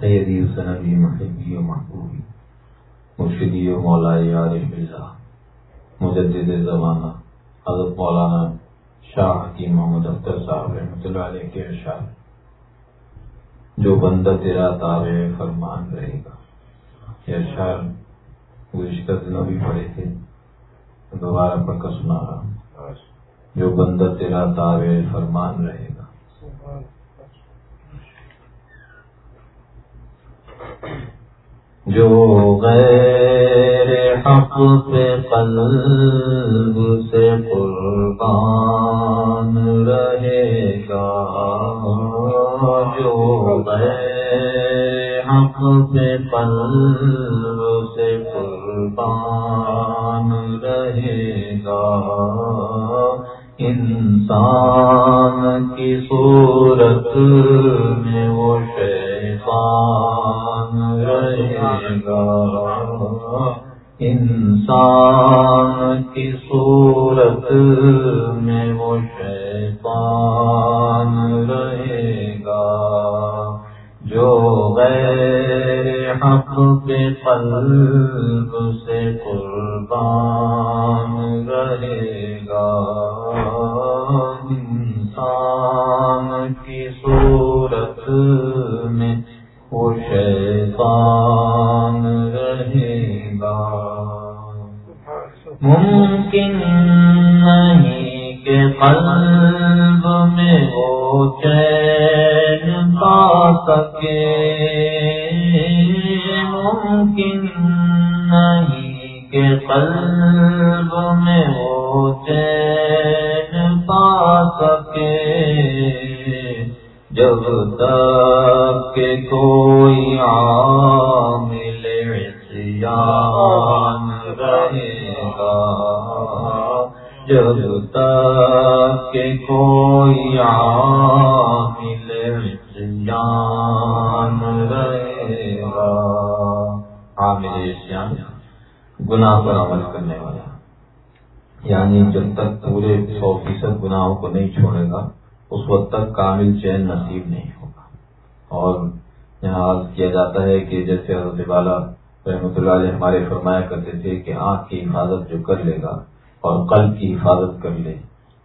سیدی و سنبی محبی و محبوبی، مرشدی و مولا عارف اللہ مجدد زمانہ، حضرت مولانا شاہ حکیم محمد اختر صاحب رحمۃ اللہ علیہ کے اشار جو بندہ تیرا تابع فرمان رہے گا۔ یہ اشار گزشتہ دنوں بھی پڑے تھے، دوبارہ پڑھ کر سنا رہا جو بندہ تیرا تابع فرمان رہے گا جو غیر حق پہ قلب سے قربان رہے گا، جو غیر حق پہ قلب سے قربان رہے گا۔ انسان کی صورت میں وہ شیطان رہے گا انسان کی صورت میں وہ شیطان رہے گا جو غیر حق پہ قلب سے قربان رہے گا انسان کی صورت میں وہ شیطان رہے گا ممکن نہیں کہ قلب میں وہ چین پا سکے۔ ممکن نہیں کہ قلب کو نہیں چھوڑے گا، اس وقت تک کامل چین نصیب نہیں ہوگا۔ اور یہاں عرض کیا جاتا ہے کہ جیسے حضرت والا رحمۃ اللہ علیہ ہمارے فرمایا کرتے تھے کہ آنکھ کی حفاظت جو کر لے گا اور قلب کی حفاظت کر لے،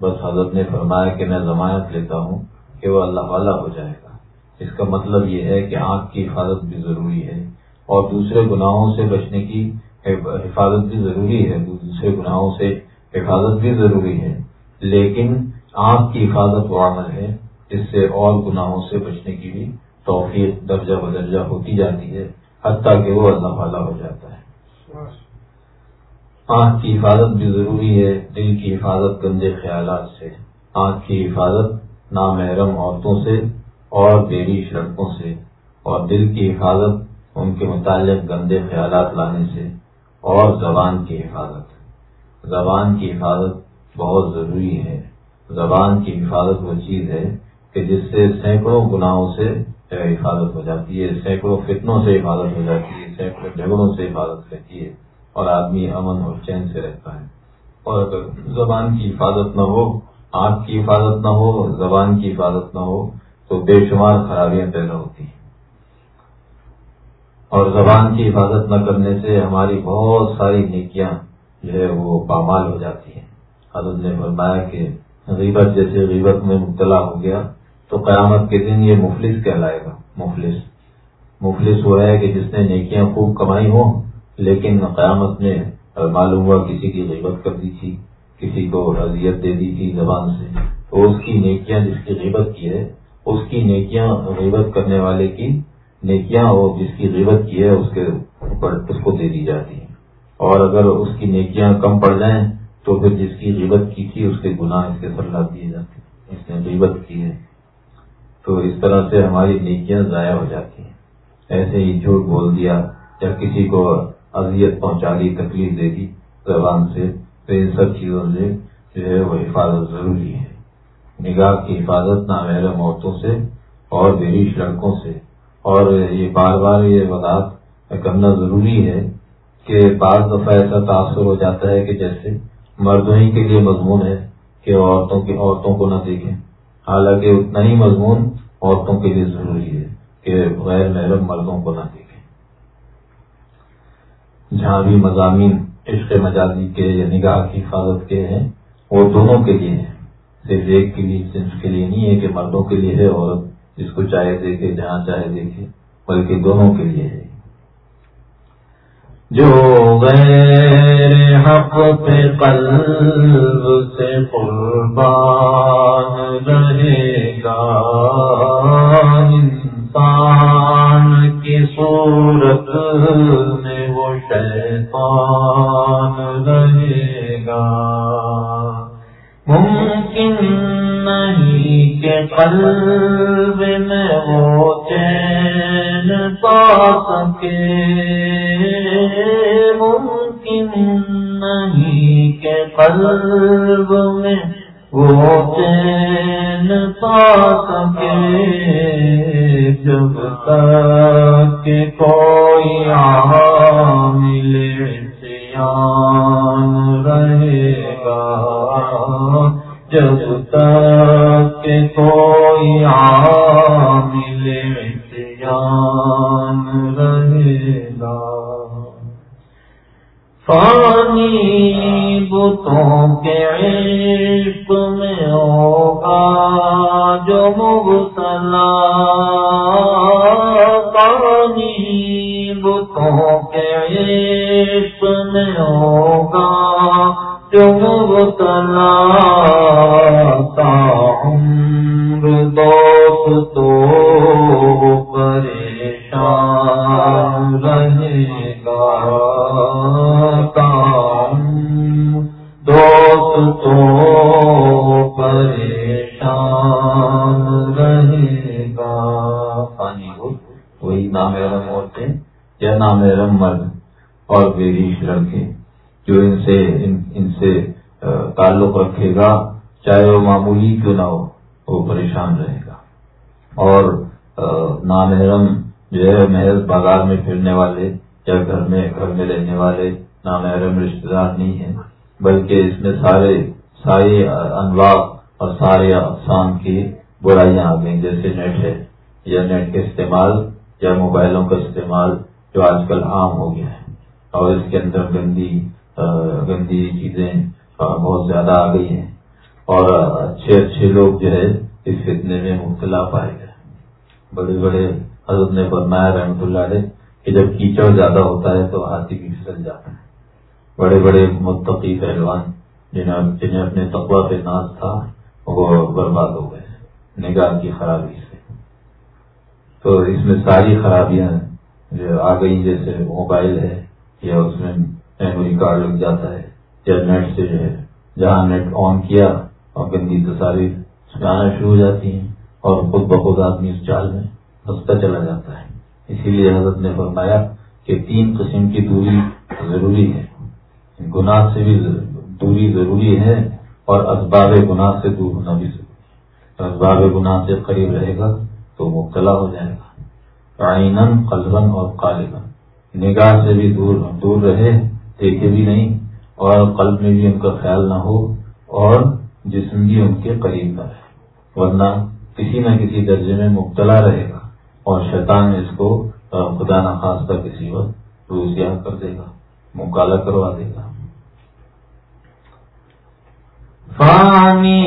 بس حضرت نے فرمایا کہ میں ضمانت لیتا ہوں کہ وہ اللہ والا ہو جائے گا۔ اس کا مطلب یہ ہے کہ آنکھ کی حفاظت بھی ضروری ہے اور دوسرے گناہوں سے بچنے کی حفاظت بھی ضروری ہے۔ دوسرے گناہوں سے حفاظت بھی ضروری ہے۔ لیکن آنکھ کی حفاظت وہ عمل ہے جس سے اور گناہوں سے بچنے کی بھی توفیق، درجہ بدرجہ ہوتی جاتی ہے، حتیٰ کہ وہ اللہ والا ہو جاتا ہے۔ آنکھ کی حفاظت بھی ضروری ہے، دل کی حفاظت گندے خیالات سے۔ آنکھ کی حفاظت نامحرم عورتوں سے اور بیریش لڑکوں سے۔ اور دل کی حفاظت ان کے متعلق گندے خیالات لانے سے۔ اور زبان کی حفاظت۔ زبان کی حفاظت بہت ضروری ہے۔ زبان کی حفاظت وہ چیز ہے کہ جس سے سینکڑوں گناہوں سے حفاظت ہو جاتی ہے، سینکڑوں فتنوں سے حفاظت ہو جاتی ہے، سینکڑوں جھگڑوں سے حفاظت رہتی ہے اور آدمی امن اور چین سے رہتا ہے۔ اور اگر زبان کی حفاظت نہ ہو، آنکھ کی حفاظت نہ ہو، زبان کی حفاظت نہ ہو، تو بے شمار خرابیاں پیدا ہوتی ہیں۔ اور زبان کی حفاظت نہ کرنے سے ہماری بہت ساری نیکیاں جو ہے وہ پامال ہو جاتی ہیں۔ حضرت نے فرمایا کہ غیبت جیسے غیبت میں مبتلا ہو گیا تو قیامت کے دن یہ مفلس کہلائے گا، مفلس۔ مفلس وہ ہے کہ جس نے نیکیاں خوب کمائی ہوں، لیکن قیامت میں معلوم ہوا کسی کی غیبت کر دی تھی، کسی کو اذیت دے دی تھی زبان سے۔ تو اس کی نیکیاں جس کی غیبت کی ہے، اس کی نیکیاں غیبت کرنے والے کی نیکیاں وہ جس کی غیبت کی ہے، اس کے اوپر اس کو دے دی جاتی ہیں۔ اور اگر اس کی نیکیاں کم پڑ جائیں تو پھر جس کی غیبت کی تھی، اس کے گناہ اس کے سر لا دیے جاتے ہیں، اس نے غیبت کی ہے۔ تو اس طرح سے ہماری نیکیاں ضائع ہو جاتی ہیں۔ ایسے ہی جھوٹ بول دیا یا کسی کو اذیت پہنچا دی تکلیف دے دی، زبان سے تو ان سب چیزوں سے جو ہے وہ حفاظت ضروری ہے۔ نگاہ کی حفاظت نامحرم عورتوں سے اور بیریش لڑکوں سے۔ اور یہ بار بار یہ وضاحت کرنا ضروری ہے کہ بعض دفعہ ایسا تاثر ہو جاتا ہے کہ جیسے مردوں ہی کے لیے مضمون ہے کہ عورتوں کی عورتوں کو نہ دیکھیں۔ حالانکہ اتنا ہی مضمون عورتوں کے لیے ضروری ہے کہ غیر محرم مردوں کو نہ دیکھیں۔ جہاں بھی مضامین عشق مجازی کے یا نگاہ کی حفاظت کے ہیں، وہ دونوں کے لیے ہیں۔ صرف ایک کے لیے صنف کے لیے نہیں ہے کہ مردوں کے لیے ہے، عورت جس کو چاہے دیکھے، جہاں چاہے دیکھے، بلکہ دونوں کے لیے ہے۔ جو غیر حق پہ قلب سے قربان رہے گا، انسان کی صورت میں وہ شیطان رہے گا۔ ممکن نہیں کہ قلب میں وہ چین پا سکے ممکن نہیں کہ قلب میں وہ چین پا سکے جب تک کہ کوئی عامل سیان رہے جب تک کہ کوئی عامل جان رہے گا فانی بتوں کے عشق میں ہوگا جو مبتلا پانی بتوں کے عشق میں ہوگا جو مبتلا عمر دوست تو تعلق رکھے گا، چاہے وہ معمولی کیوں نہ ہو، وہ پریشان رہے گا۔ اور نامحرم جو ہے، محض بازار میں پھرنے والے یا گھر میں گھر میں رہنے والے نامحرم رشتے دار نہیں ہیں، بلکہ اس میں سارے سارے انواع اور سارے اقسام کی برائیاں آ گئی جیسے نیٹ ہے، یا نیٹ کے استعمال یا موبائلوں کا استعمال جو آج کل عام ہو گیا ہے۔ اور اس کے اندر گندی گندی چیزیں بہت زیادہ آ گئی ہیں۔ اور اچھے اچھے لوگ جو ہے، اس فتنے میں مبتلا پائے گئے۔ بڑے بڑے حضرت نے فرمایا، رحمت اللہ علیہ، کہ جب کیچڑ زیادہ ہوتا ہے تو ہاتھی بھی پھسل جاتا ہے۔ بڑے بڑے متقی پہلوان، جنہیں جنہیں اپنے تقوا پہ ناز تھا، وہ برباد ہو گئے نگاہ کی خرابی سے۔ تو اس میں ساری خرابیاں جو آ گئی جیسے موبائل ہے یا اس میں میموری کارڈ لگ جاتا ہے یا نیٹ سے جو ہے، جہاں نیٹ آن کیا اور گندی تصاویر آنا شروع ہو جاتی ہیں اور خود بخود آدمی اس چال میں ہنستا چلا جاتا ہے۔ اسی لیے حضرت نے فرمایا کہ تین قسم کی دوری ضروری ہے۔ گناہ سے بھی دوری ضروری ہے اور اسباب گناہ سے دور ہونا بھی ضروری ہے۔ اسباب گناہ سے قریب رہے گا تو مبتلا ہو جائے گا۔ آئین قلبن اور قالبن نگاہ سے بھی دور دور رہے، دیکھے بھی نہیں اور قلب میں بھی ان کا خیال نہ ہو اور جسم بھی ان کے قریب نہ رہے، ورنہ کسی نہ کسی درجے میں مبتلا رہے گا اور شیطان اس کو خدا نخواستہ کسی وقت روزیہ کر دے گا مکالا کروا دے گا۔ فانی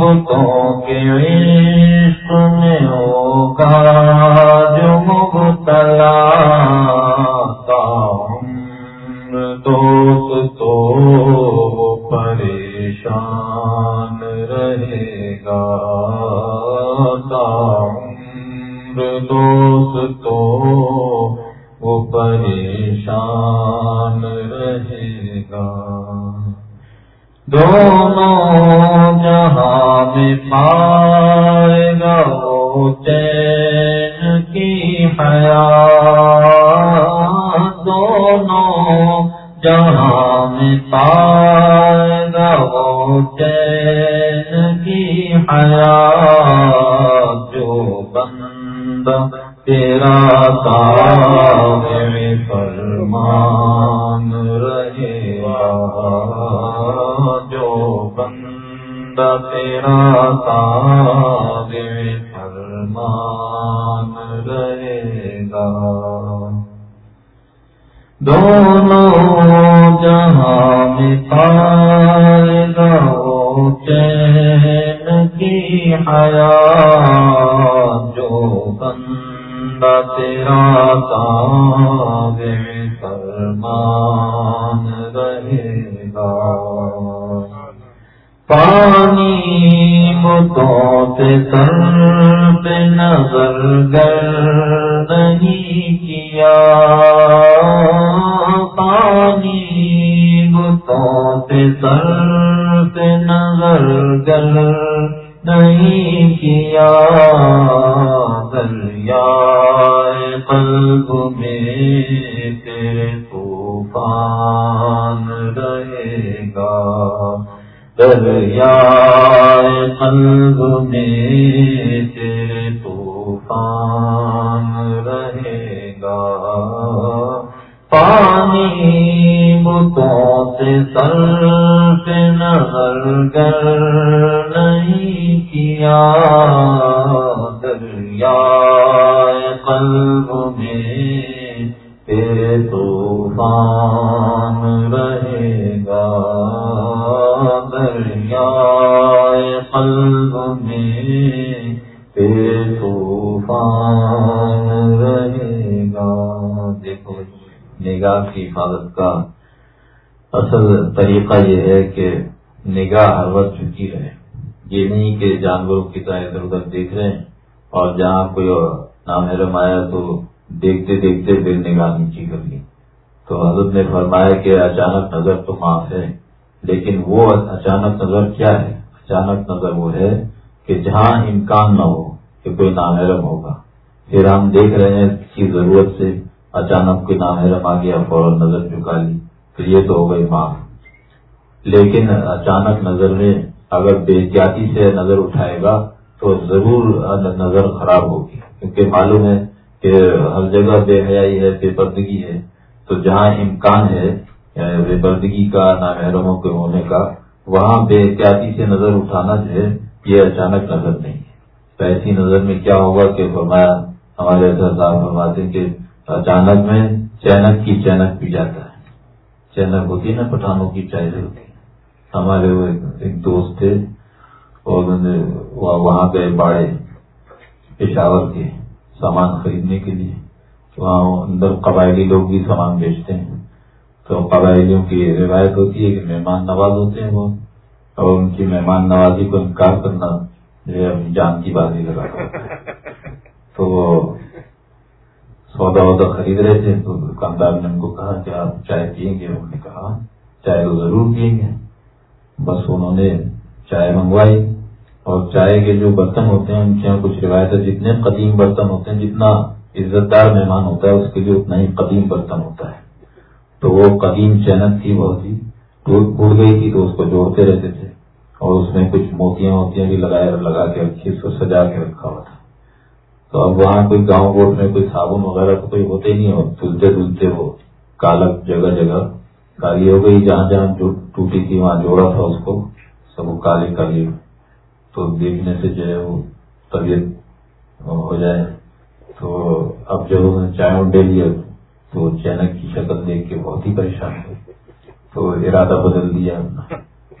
بتوں کے عشق میں ہوگا جو مبتلا دوست تو پریشان رہے گا۔ دوست تو وہ پریشان رہے گا۔ دونوں جہاں میں پائے گا وہ چین کی حیات۔ دونوں جہاں میں پائے گا وہ چین کی حیات، جو بند تیرا فرمان رہے گا۔ جو بند تیرا فرمان رہے گا۔ دونوں جہاں میں پائے چین کی حیا جو بندہ تیرا تابع فرمان طریقہ یہ ہے کہ نگاہ ہر وقت چکی رہے۔ یہ نہیں کہ جانوروں کی طرح ادھر ادھر دیکھ رہے ہیں اور جہاں کوئی نامحرم آیا تو دیکھتے دیکھتے پھر نگاہ نیچی کر لی۔ تو حضرت نے فرمایا کہ اچانک نظر تو معاف ہے، لیکن وہ اچانک نظر کیا ہے؟ اچانک نظر وہ ہے کہ جہاں امکان نہ ہو کہ کوئی نامحرم ہوگا۔ پھر ہم دیکھ رہے ہیں کسی ضرورت سے اچانک کوئی نامحرم آ گیا، فوراً نظر چکا لی۔ پھر یہ تو ہو گئی معاف۔ لیکن اچانک نظر میں اگر بے احتیاطی سے نظر اٹھائے گا تو ضرور نظر خراب ہوگی۔ کیونکہ معلوم ہے کہ ہر جگہ بے حیائی ہے، بے پردگی ہے۔ تو جہاں امکان ہے، بے پردگی کا، نامحرموں کے ہونے کا، وہاں بے احتیاطی سے نظر اٹھانا جو ہے، یہ اچانک نظر نہیں ہے۔ تو ایسی نظر میں کیا ہوگا کہ فرمایا، ہمارے صاحب فرماتے کہ اچانک میں چینک کی چینک پی جاتا ہے۔ چینک ہوتی ہے نا، پٹھانوں کی چائے ہوتی ہے۔ ہمارے وہ ایک دوست تھے اور وہاں گئے باڑے پشاور کے سامان خریدنے کے لیے۔ وہاں اندر قبائلی لوگ بھی سامان بیچتے ہیں۔ تو قبائلیوں کی روایت ہوتی ہے کہ مہمان نواز ہوتے ہیں وہ۔ اور ان کی مہمان نوازی کو انکار کرنا جو ہے اپنی جان کی بازی لگا تو سودا وودا خرید رہے تھے۔ تو دکاندار نے ان کو کہا کہ آپ چائے پیئیں گے؟ انہوں نے کہا، چائے تو ضرور پیئیں گے۔ بس انہوں نے چائے منگوائی اور چائے کے جو برتن ہوتے ہیں، ان کے یہاں کچھ روایت جتنے قدیم برتن ہوتے ہیں، جتنا عزت دار مہمان ہوتا ہے، اس کے لیے اتنا ہی قدیم برتن ہوتا ہے۔ تو وہ قدیم چینک تھی بہت ہی، ٹوٹ گئی تھی تو اس کو جوڑتے رہتے تھے۔ اور اس میں کچھ موتیاں موتیاں بھی لگائے لگا کے رکھی، اس کو سجا کے رکھا ہوا تھا۔ تو اب وہاں کوئی گاؤں گوٹ میں کوئی صابن وغیرہ تو کوئی ہوتے نہیں ہو دھلتے دھلتے وہ کالک جگہ جگہ کالی ہو گئی، جہاں جہاں جو ٹوٹی تھی، وہاں جوڑا تھا اس کو، سب وہ کالی کالی۔ تو دیکھنے سے جو ہے وہ طبیعت ہو جائے۔ تو اب جب انہوں نے چائے ڈے لیا تو چینک کی شکل دیکھ کے بہت ہی پریشان ہوئی تو ارادہ بدل دیا۔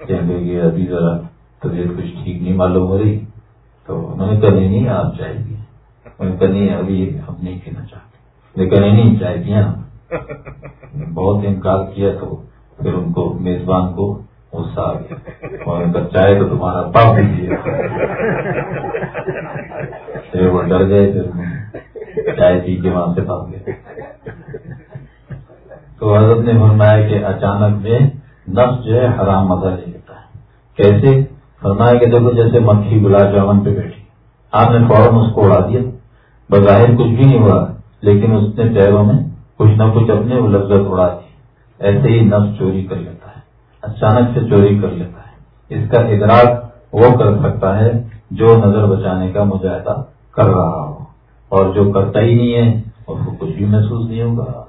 کہنے کہ ابھی ذرا طبیعت کچھ ٹھیک نہیں معلوم ہو رہی۔ تو انہوں نے کہا، نہیں آپ چائے پی انہوں نے کہا، نہیں، ابھی ہم نہیں پینا چاہتے۔ لیکن نہیں چائے پیا بہت انکار کیا تو پھر ان کو میزبان کو غصہ آ گیا۔ اور ان چائے تو تمہارا پاپ ہی پھر وہ ڈر گئے پھر چائے پی کے وہاں سے بھاگ گئے۔ تو حضرت نے فرمایا کہ اچانک میں نفس جو ہے حرام مزہ لے لیتا ہے کیسے؟ فرمایا کہ دیکھو جیسے مکھی گلاب جامن پہ بیٹھی۔ آپ نے فوراً اس کو اڑا دیا۔ بظاہر کچھ بھی نہیں ہوا، لیکن اس نے پیروں میں کچھ نہ کچھ اپنے لذت اڑا دی ایسے ہی نفس چوری کر لیتا ہے، اچانک سے چوری کر لیتا ہے۔ اس کا ادراک وہ کر سکتا ہے جو نظر بچانے کا مجاہدہ کر رہا ہو۔ اور جو کرتا ہی نہیں ہے، اس کو کچھ بھی محسوس نہیں ہوگا۔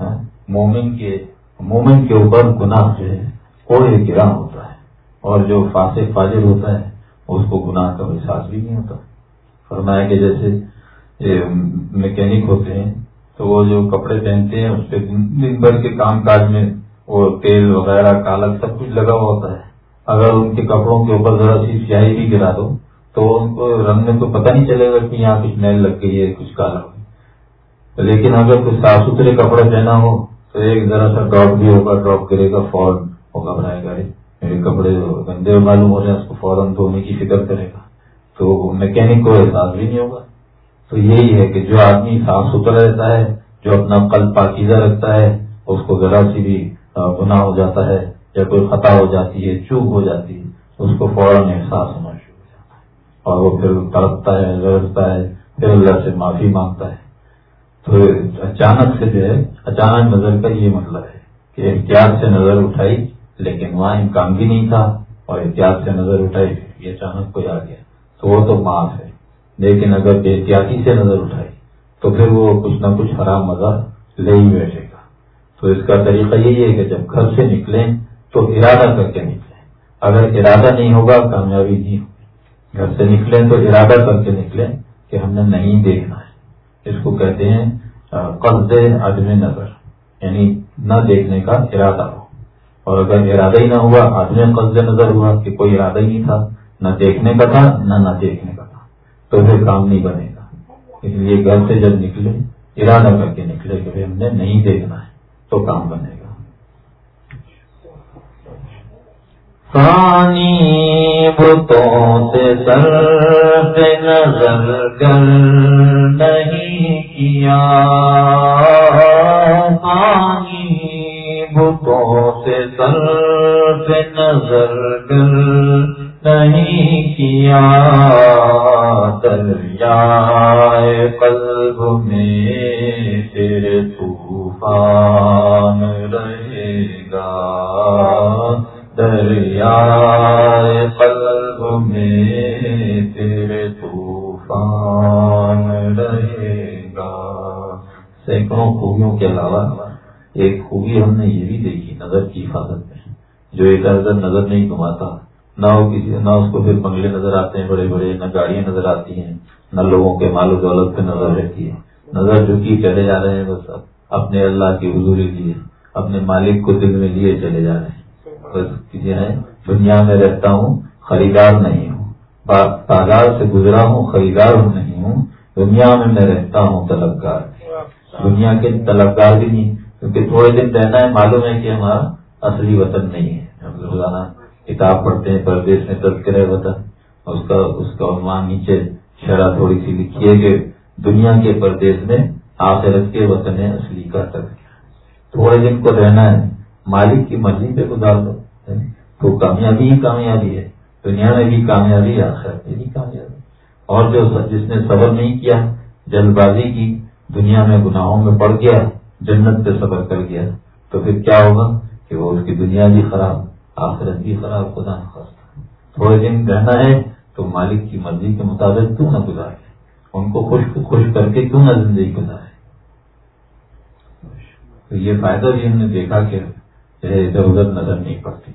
ہاں؟ مومن کے مومن کے اوپر گناہ جو ہے کوئی گرا ہوتا ہے۔ اور جو فاسق فاجر ہوتا ہے، اس کو گناہ کا احساس بھی نہیں ہوتا۔ فرمایا کہ جیسے میکینک ہوتے ہیں تو وہ جو کپڑے پہنتے ہیں، اس پہ دن بھر کے کام کاج میں وہ تیل وغیرہ، کالک سب کچھ لگا ہوا ہوتا ہے۔ اگر ان کے کپڑوں کے اوپر ذرا سی سیاہی بھی گرا دو، تو ان کو رنگ میں تو پتہ نہیں چلے گا کہ یہاں کچھ میل لگ گئی ہے، کچھ کالا لیکن اگر کچھ صاف ستھرے کپڑے پہنا ہو، تو ایک ذرا سا ڈراپ بھی ہوگا، ڈراپ کرے گا، فوراً ہوگا بنائے گا۔ میرے کپڑے گندے معلوم ہو رہے ہیں اس کو فوراً دھونے کی فکر کرے گا۔ تو میکینک کو احساس بھی نہیں ہوگا۔ تو یہی ہے کہ جو آدمی صاف ستھرا رہتا ہے، جو اپنا قلب پاکیزہ رکھتا ہے، اس کو ذرا سی بھی گناہ ہو جاتا ہے یا کوئی خطا ہو جاتی ہے چوک ہو جاتی ہے، اس کو فوراً احساس ہونا شروع ہو جاتا ہے۔ اور وہ پھر تڑپتا ہے لڑتا ہے، پھر اللہ سے معافی مانگتا ہے۔ تو اچانک سے جو ہے، اچانک نظر کا یہ مطلب ہے کہ احتیاط سے نظر اٹھائی، لیکن وہاں امکان بھی نہیں تھا اور احتیاط سے نظر اٹھائی، یہ اچانک کوئی آ گیا۔ تو وہ تو معاف ہے۔ لیکن اگر بے احتیاطی سے نظر اٹھائی، تو پھر وہ کچھ نہ کچھ حرام مزہ لے ہی بیٹھے گا۔ تو اس کا طریقہ یہی ہے کہ جب گھر سے نکلیں، تو ارادہ کر کے نکلیں۔ اگر ارادہ نہیں ہوگا، کامیابی نہیں ہوگی۔ گھر سے نکلیں تو ارادہ کر کے نکلیں کہ ہم نے نہیں دیکھنا ہے۔ اس کو کہتے ہیں قرض عدم نظر یعنی نہ دیکھنے کا ارادہ ہو۔ اور اگر ارادہ ہی نہ ہوا آدمی قرض نظر ہوا کہ کوئی ارادہ ہی نہیں تھا، نہ دیکھنے کا تھا، نہ نہ دیکھنے کا۔ تو پھر کام نہیں بنے گا۔ اس لیے گھر سے جب نکلے، ارادہ کر کے نکلے کہ ہم نے نہیں دیکھنا ہے، تو کام بنے گا۔ پانی بتوں سے سر پہ نظر کر نہیں کیا۔ پانی بتوں سے سر پہ نظر کر نہیں کیا۔ دریا قلب میں تیرے طوفان رہے گا دریا قلب میں تیرے طوفان رہے گا سینکڑوں خوبیوں کے علاوہ ایک خوبی ہم نے یہ بھی دیکھی نظر کی حفاظت میں جو ادھر ادھر نظر نہیں گھماتا نہ وہ کسی جی، نہ اس کو پھر بنگلے نظر آتے ہیں، بڑے بڑے، نہ گاڑیاں نظر آتی ہیں، نہ لوگوں کے مال و دولت پہ نظر رہتی ہے۔ نظر جھکی چلے جا رہے ہیں، بس اپنے اللہ کی حضوری لیے، اپنے مالک کو دل میں لیے چلے جا رہے ہیں۔ بس کسی ہے دنیا میں رہتا ہوں، خریدار نہیں ہوں۔ بازار سے گزرا ہوں، خریدار ہوں نہیں ہوں۔ دنیا میں میں رہتا ہوں، طلبگار۔ دنیا کے طلبگار بھی نہیں، کیونکہ تھوڑے دن رہنا ہے، معلوم ہے کہ ہمارا اصلی وطن نہیں ہے۔ روزانہ کتاب پڑھتے ہیں، پردیش میں تذکرہ وطن اس کا اس کا عنوان نیچے شرح تھوڑی سی لکھی ہے کہ دنیا کے پردیش میں آخرت کے وطن اصلی کا تذکرہ تھوڑے دن کو رہنا ہے۔ مالک کی مرضی پہ گزار دو۔ تو کامیابی ہی کامیابی ہے۔ دنیا میں بھی کامیابی، آخرت میں بھی کامیابی۔ اور جو جس نے صبر نہیں کیا، جلد بازی کی، دنیا میں گناہوں میں پڑ گیا، جنت پہ صبر کر گیا، تو پھر کیا ہوگا کہ وہ اس کی دنیا بھی خراب آخرت بھی خراب خدا نخواستہ تھوڑے دن رہنا ہے، تو مالک کی مرضی کے مطابق کیوں نہ گزارے؟ ان کو خوش خوش کر کے کیوں نہ زندگی گزارے؟ تو یہ فائدہ بھی ہم نے دیکھا کہ ادھر ادھر نظر نہیں پڑتی۔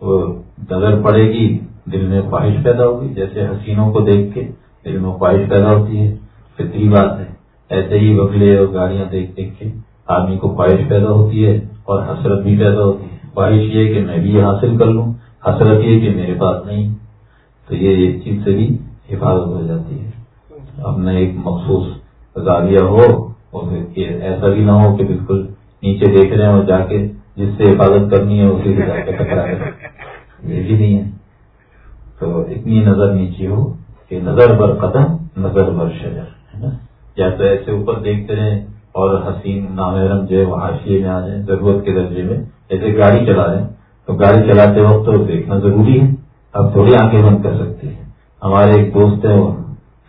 وہ نظر پڑے گی، دل میں خواہش پیدا ہوگی، جیسے حسینوں کو دیکھ کے دل میں خواہش پیدا ہوتی ہے۔ فطری بات ہے، ایسے ہی بگلے اور گاڑیاں دیکھ دیکھ کے آدمی کو خواہش پیدا ہوتی ہے اور حسرت بھی پیدا ہوتی ہے۔ خواہش یہ کہ میں بھی یہ حاصل کر لوں، حسرت یہ کہ میرے پاس نہیں، تو یہ ایک چیز سے بھی حفاظت ہو جاتی ہے۔ اپنا ایک مخصوص زاویہ ہو اور ایسا بھی نہ ہو کہ بالکل نیچے دیکھ رہے ہیں اور جا کے جس سے حفاظت کرنی ہے اسی سے جا کے ٹکرا یہ بھی نہیں ہے۔ تو اتنی نظر نیچے ہو کہ نظر بر قدم، نظر بر شجر، ہے نا؟ یا تو ایسے اوپر دیکھتے رہیں اور حسین نامحرم جو ہے وہ حاشیے میں آ جائیں، ضرورت کے درجے میں۔ جیسے گاڑی چلا رہے ہیں، تو گاڑی چلاتے وقت تو دیکھنا ضروری ہے۔ اب تھوڑی آنکھیں بند کر سکتے ہیں۔ ہمارے ایک دوست ہے وہ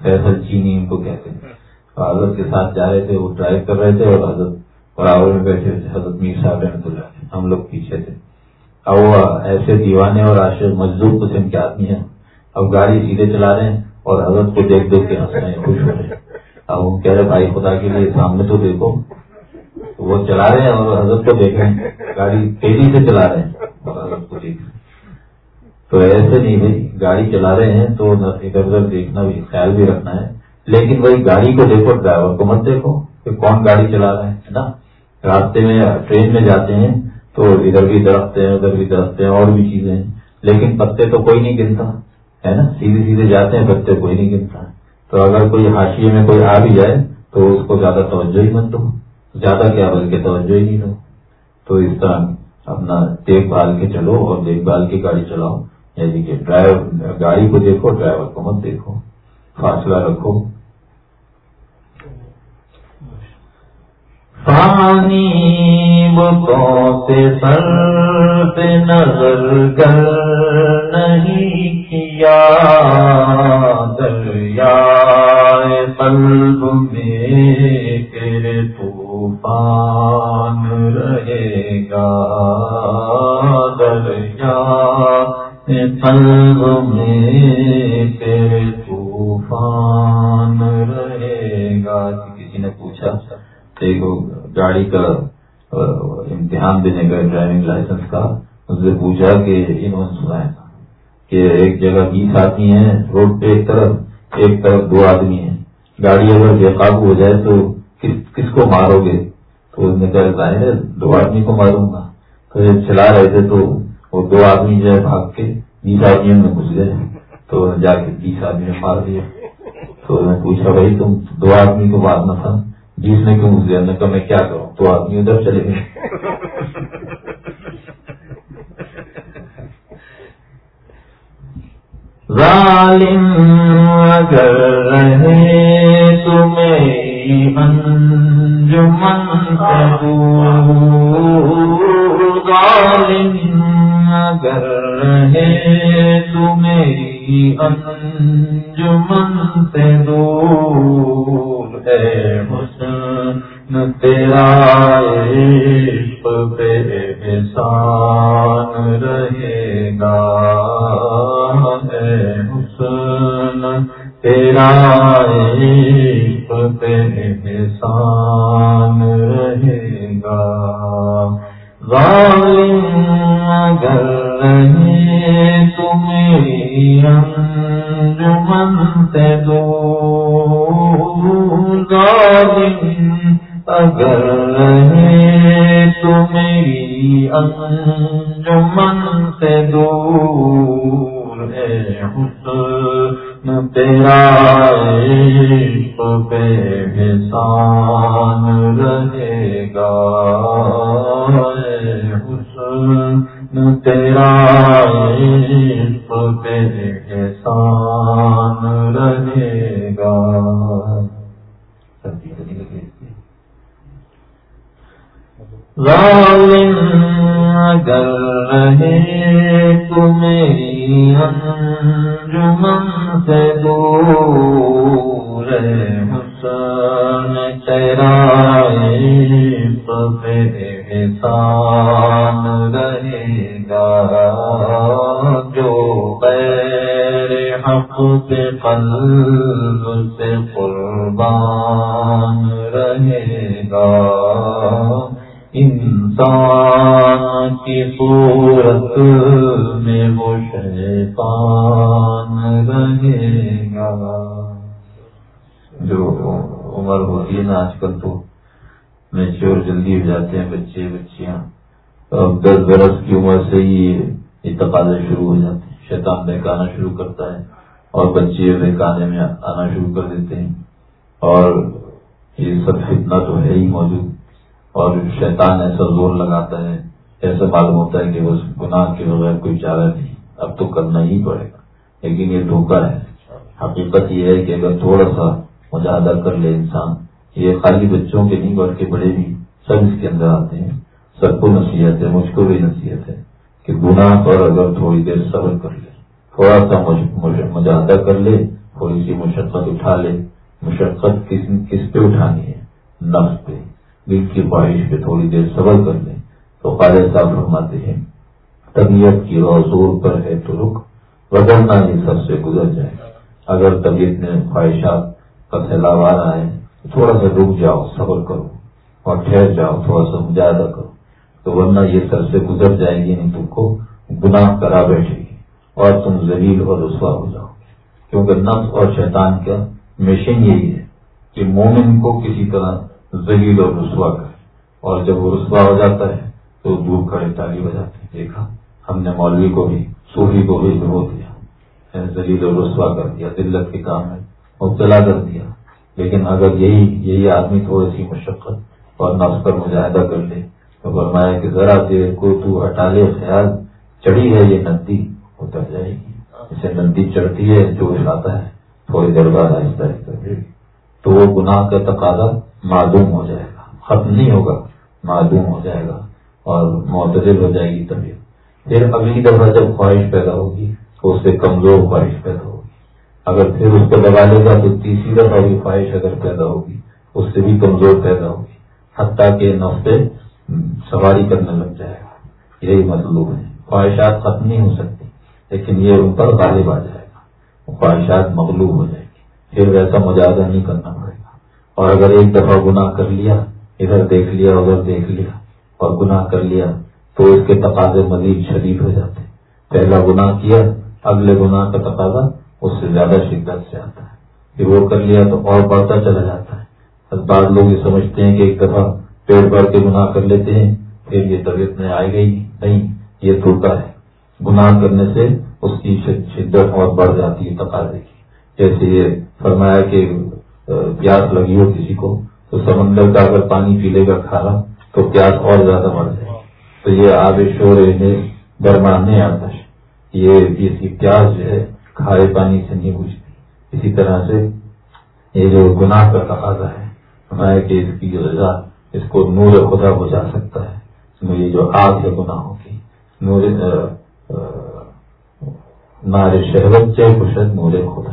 فیصل چینی ان کو کہتے ہیں۔ حضرت کے ساتھ جا رہے تھے، وہ ڈرائیو کر رہے تھے اور حضرت برابر میں بیٹھے تھے، حضرت میر صاحب رحمۃ اللہ ہم لوگ پیچھے تھے۔ اب وہ ایسے دیوانے اور آشر مزدور قسم کے آدمی ہیں۔ اب گاڑی سیدھے چلا رہے ہیں اور حضرت کو دیکھ دیکھ کے ہنس رہے ہیں، خوش ہو رہے ہیں۔ اب وہ کہہ رہے بھائی خدا کے لیے سامنے تو دیکھو۔ وہ چلا رہے ہیں اور حضرت کو دیکھ رہے ہیں۔ گاڑی تیزی سے چلا رہے ہیں۔ اور حضرت کو دیکھ تو ایسے نہیں بھائی، گاڑی چلا رہے ہیں تو ادھر ادھر دیکھنا بھی، خیال بھی رکھنا ہے۔ لیکن وہی گاڑی کو دیکھو، ڈرائیور کو مت دیکھو کہ کون گاڑی چلا رہے ہیں نا؟ راستے میں ٹرین میں جاتے ہیں تو ادھر بھی درخت ہیں، ادھر بھی درخت ہیں، اور بھی چیزیں ہیں۔ لیکن پتے تو کوئی نہیں گنتا، ہے نا؟ سیدھے سیدھے جاتے ہیں، پتے کوئی نہیں گنتا۔ تو اگر کوئی حاشیے میں کوئی آ بھی جائے تو اس کو زیادہ توجہ ہی مت دو۔ زیادہ کیا بلکہ توجہ ہی نہیں دو۔ تو اس طرح اپنا دیکھ بھال کے چلو اور دیکھ بھال کے گاڑی چلاؤ۔ یعنی کہ ڈرائیور، گاڑی کو دیکھو، ڈرائیور کو مت دیکھو۔ فاصلہ رکھو۔ پانی سے سر پہ نظر کر نہیں کیا۔ دریا قلب میں تیرے طوفان رہے گا دریا قلب میں تیرے طوفان رہے گا کسی نے پوچھا دیکھو گاڑی کا امتحان دینے کا ڈرائیونگ لائسنس کا اس سے پوچھا کہ انہوں نے سنا کہ ایک جگہ بیس آدمی ہیں روڈ پہ ایک طرف ایک طرف دو آدمی ہیں گاڑی اگر بے قابو ہو جائے تو کس کس کو مارو گے؟ تو اس نے کہا ہے، دو آدمی کو ماروں گا۔ تو جب چلا رہے تھے تو وہ دو آدمی جو ہے بھاگ کے بیس آدمیوں میں گھس گئے۔ تو جا کے بیس آدمی نے مار دیا۔ تو میں پوچھا، بھائی، تم دو آدمی کو مارنا تھا جس نے کیوں گیا میں کہا، میں کیا کروں؟ تو آدمی ادھر چلے گئے۔ ظالم اگر رہے تمہیں انجمن ظالم اگر رہے تمہیں انجمن سے دور ہے حسن تیرا عشق پہ احسان رہے گا۔ تیرا عشق پہ احسان جو عمر ہوتی ہے نا آج کل تو میچور جلدی ہو جاتے ہیں بچے، بچیاں۔ اب دس برس کی عمر سے ہی یہ تقاضے شروع ہو جاتے ہیں۔ شیطان بہکانا شروع کرتا ہے اور بچے بہکانے میں آنا شروع کر دیتے ہیں۔ اور یہ سب فتنہ تو ہے ہی موجود۔ اور شیطان ایسا زور لگاتا ہے، ایسا معلوم ہوتا ہے کہ بس گناہ کے بغیر کوئی چارہ نہیں۔ اب تو کرنا ہی پڑے گا۔ لیکن یہ دھوکہ ہے۔ حقیقت یہ ہے کہ اگر تھوڑا سا مجاہدہ کر لے انسان، یہ خالی بچوں کے نہیں بڑھ کے بڑے بھی سب اس کے اندر آتے ہیں۔ سب کو نصیحت ہے، مجھ کو بھی نصیحت ہے کہ گناہ پر اگر تھوڑی دیر صبر کر لے۔ تھوڑا سا مجاہدہ کر لے، تھوڑی سی مشقت اٹھا لے۔ مشقت کس کس پہ اٹھانی ہے؟ نفس پہ۔ دل کی خواہش پہ تھوڑی دیر صبر کر لیں تو خالد صاحب فرماتے ہیں، طبیعت کی روزور پر ہے تو رک وغیرہ یہ سب سے گزر جائے۔ اگر طبیعت میں خواہشات کا سیلاب آ رہا ہے تھوڑا سا رک جاؤ، صبر کرو اور ٹھہر جاؤ، تھوڑا سا مجاہدہ کرو۔ تو ورنہ یہ سب سے گزر جائے گی، نہیں تم کو گناہ کرا بیٹھے گی اور تم ذلیل اور رسوا ہو جاؤ کیونکہ نفس اور شیطان کا مشین یہی ہے کہ مومن کو کسی طرح ذلیل اور رسوا کرے۔ اور جب وہ رسوا ہو جاتا ہے تو دور کھڑے تالی بجاتے دیکھا، ہم نے مولوی کو بھی، صوفی کو بھی ہو دیا ذلیل اور رسوا کر دیا دلت کے کام میں مبتلا کر دیا۔ لیکن اگر یہی یہی آدمی تھوڑی سی مشقت اور نفس پر مجاہدہ کر لے تو فرمایا کہ ذرا دیر کو تو ہٹا لے، خیال چڑھی ہے، یہ ندی اتر جائے گی۔ اسے ندی چڑھتی ہے، جوش آتا ہے، تھوڑی دیر بعد آہستہ آہستہ تو وہ گناہ کا تقاضا معلوم ہو جائے گا، ختم نہیں ہوگا معلوم ہو جائے گا اور معتدل ہو جائے گی طبیعت۔ پھر اگلی دفعہ جب خواہش پیدا ہوگی تو اس سے کمزور خواہش پیدا ہوگی۔ اگر پھر اس کو دبا لے گا تو تیسری دفعہ بھی خواہش اگر پیدا ہوگی، اس سے بھی کمزور پیدا ہوگی۔ حتیٰ کہ نفے سواری کرنے لگ جائے گا۔ یہی مطلوب ہے۔ خواہشات ختم نہیں ہو سکتی، لیکن یہ ان پر غالب آ جائے گا۔ خواہشات مغلوب ہو جائے گی۔ پھر ویسا مجاہدہ نہیں کرنا پڑے گا۔ اور اگر ایک دفعہ گناہ کر لیا، ادھر دیکھ لیا، ادھر دیکھ لیا، اور گناہ کر لیا، تو اس کے تقاضے مزید شدید ہو جاتے۔ پہلا گناہ کیا اگلے گناہ کا تقاضا اس سے زیادہ شدت سے آتا ہے۔ پھر وہ کر لیا تو اور بڑھتا چلا جاتا ہے۔ بعض لوگ یہ سمجھتے ہیں کہ ایک دفعہ پیڑ بھر کے گناہ کر لیتے ہیں، پھر یہ طبیعت میں آئے گئی نہیں، یہ دھوکا ہے۔ گناہ کرنے سے اس کی شدت اور بڑھ جاتی ہے تقاضے کی۔ جیسے یہ فرمایا کہ پیاس لگی ہو کسی کو، تو سمندر کا اگر پانی پی لے گا کھانا تو پیاس اور زیادہ بڑھ جائے۔ تو یہ آب شور درمان نہیں آتا ہے یہ پیاس جو ہے کھارے پانی سے نہیں بجھتی اسی طرح سے یہ جو گناہ کا تقاضا ہے ہمارے کہ اس کی غذا اس کو نور خدا بجا سکتا ہے۔ یہ جو آگ ہے، گناہوں کی۔ نور نار شہرت چے خوشت نور خدا۔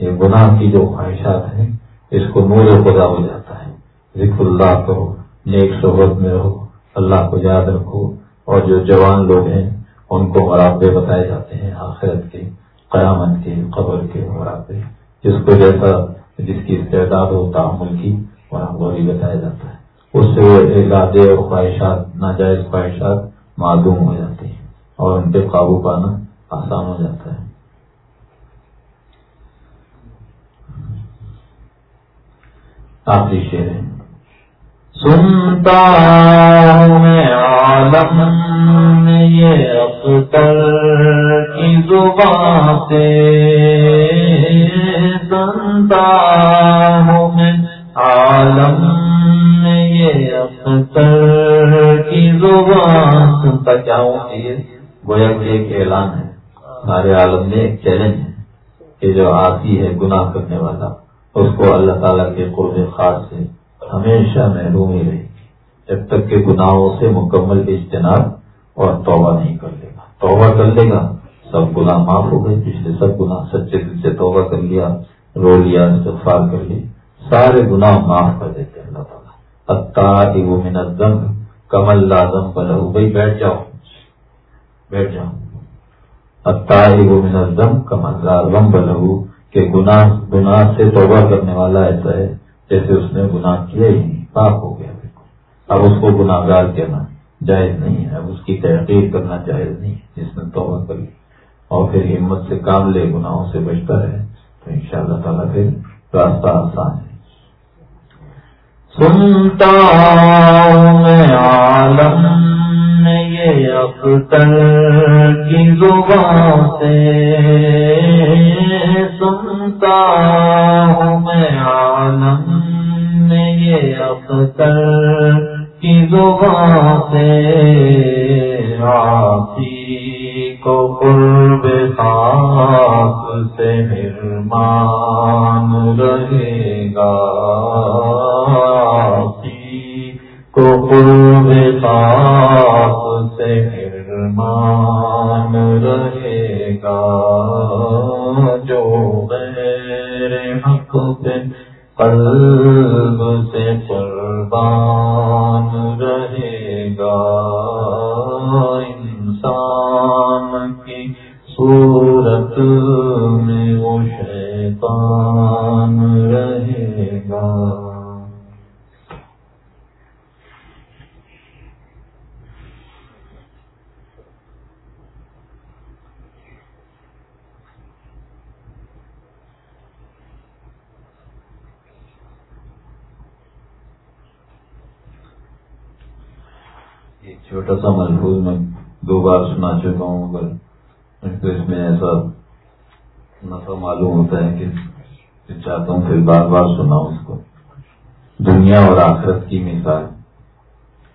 یہ گناہ کی جو خواہشات ہیں، اس کو نور خدا ہو جاتا ہے۔ ذکر اللہ کرو، نیک صحبت میں رہو، اللہ کو یاد رکھو۔ اور جو جوان لوگ ہیں ان کو مرابے بتائے جاتے ہیں آخرت کے، قیامت کے، قبر کے مرابے جس کو جیسا جس کی استعداد ہو تعمل کی وہ بھی بتایا جاتا ہے۔ اس سے وہ ارادے اور خواہشات، ناجائز خواہشات معلوم ہو جاتی ہیں اور ان پہ قابو پانا آسان ہو جاتا ہے۔ آخری شعر ہے۔ سنتا ہوں میں عالم میں یہ اختر کی زبان سے سنتا ہوں میں عالم میں یہ اختر کی زبان سنتا کیا ہوں یہ گویا کہ ایک اعلان ہے۔ سارے عالم میں ایک چیلنج ہے کہ جو آتی ہے، گناہ کرنے والا، اس کو اللہ تعالیٰ کے قرب خاص سے ہمیشہ محروم ہی رہے۔ جب تک کہ گناہوں سے مکمل اجتناب اور توبہ نہیں کر لے گا۔ توبہ کر لے گا، سب گناہ معاف ہو گئے۔ پچھلے سب گناہ سچے دل سے توبہ کر لیا، رو لیا، استغفار کر لی۔ سارے گناہ معاف کر دیتے اللہ تعالیٰ۔ وہ منظم کمل لازم بلو بھائی بیٹھ جاؤ بیٹھ جاؤ۔ اتاری وہ منظم کمل لازم بلو کہ گناہ گناہ سے توبہ کرنے والا ایسا ہے جیسے اس نے گناہ کیا ہی نہیں، پاک ہو گیا بالکل۔ اب اس کو گناہ گار کہنا جائز نہیں ہے، اب اس کی تحقیق کرنا جائز نہیں ہے، جس نے توبہ کر لی۔ اور پھر ہمت سے کام لے، گناہوں سے بچتا ہے، تو ان شاء اللہ تعالیٰ پھر راستہ آسان ہے۔ سنتا میں عالم۔ اختر کی زبان سے سنتا ہوں میں عالم میں یہ اختر کی زبان سے آسی کو قرب خاص سے مہرمان رہے گا کو قرب خاص سے مہرمان رہے گا جو غیر حق پہ قلب سے قربان رہے گا انسان کی صورت میں وہ شیطان رہے گا ایک چھوٹا سا ملفوظ میں دو بار سنا چکا ہوں مگر اس میں ایسا نفع معلوم ہوتا ہے کہ چاہتا ہوں پھر بار بار سنا اس کو۔ دنیا اور آخرت کی مثال۔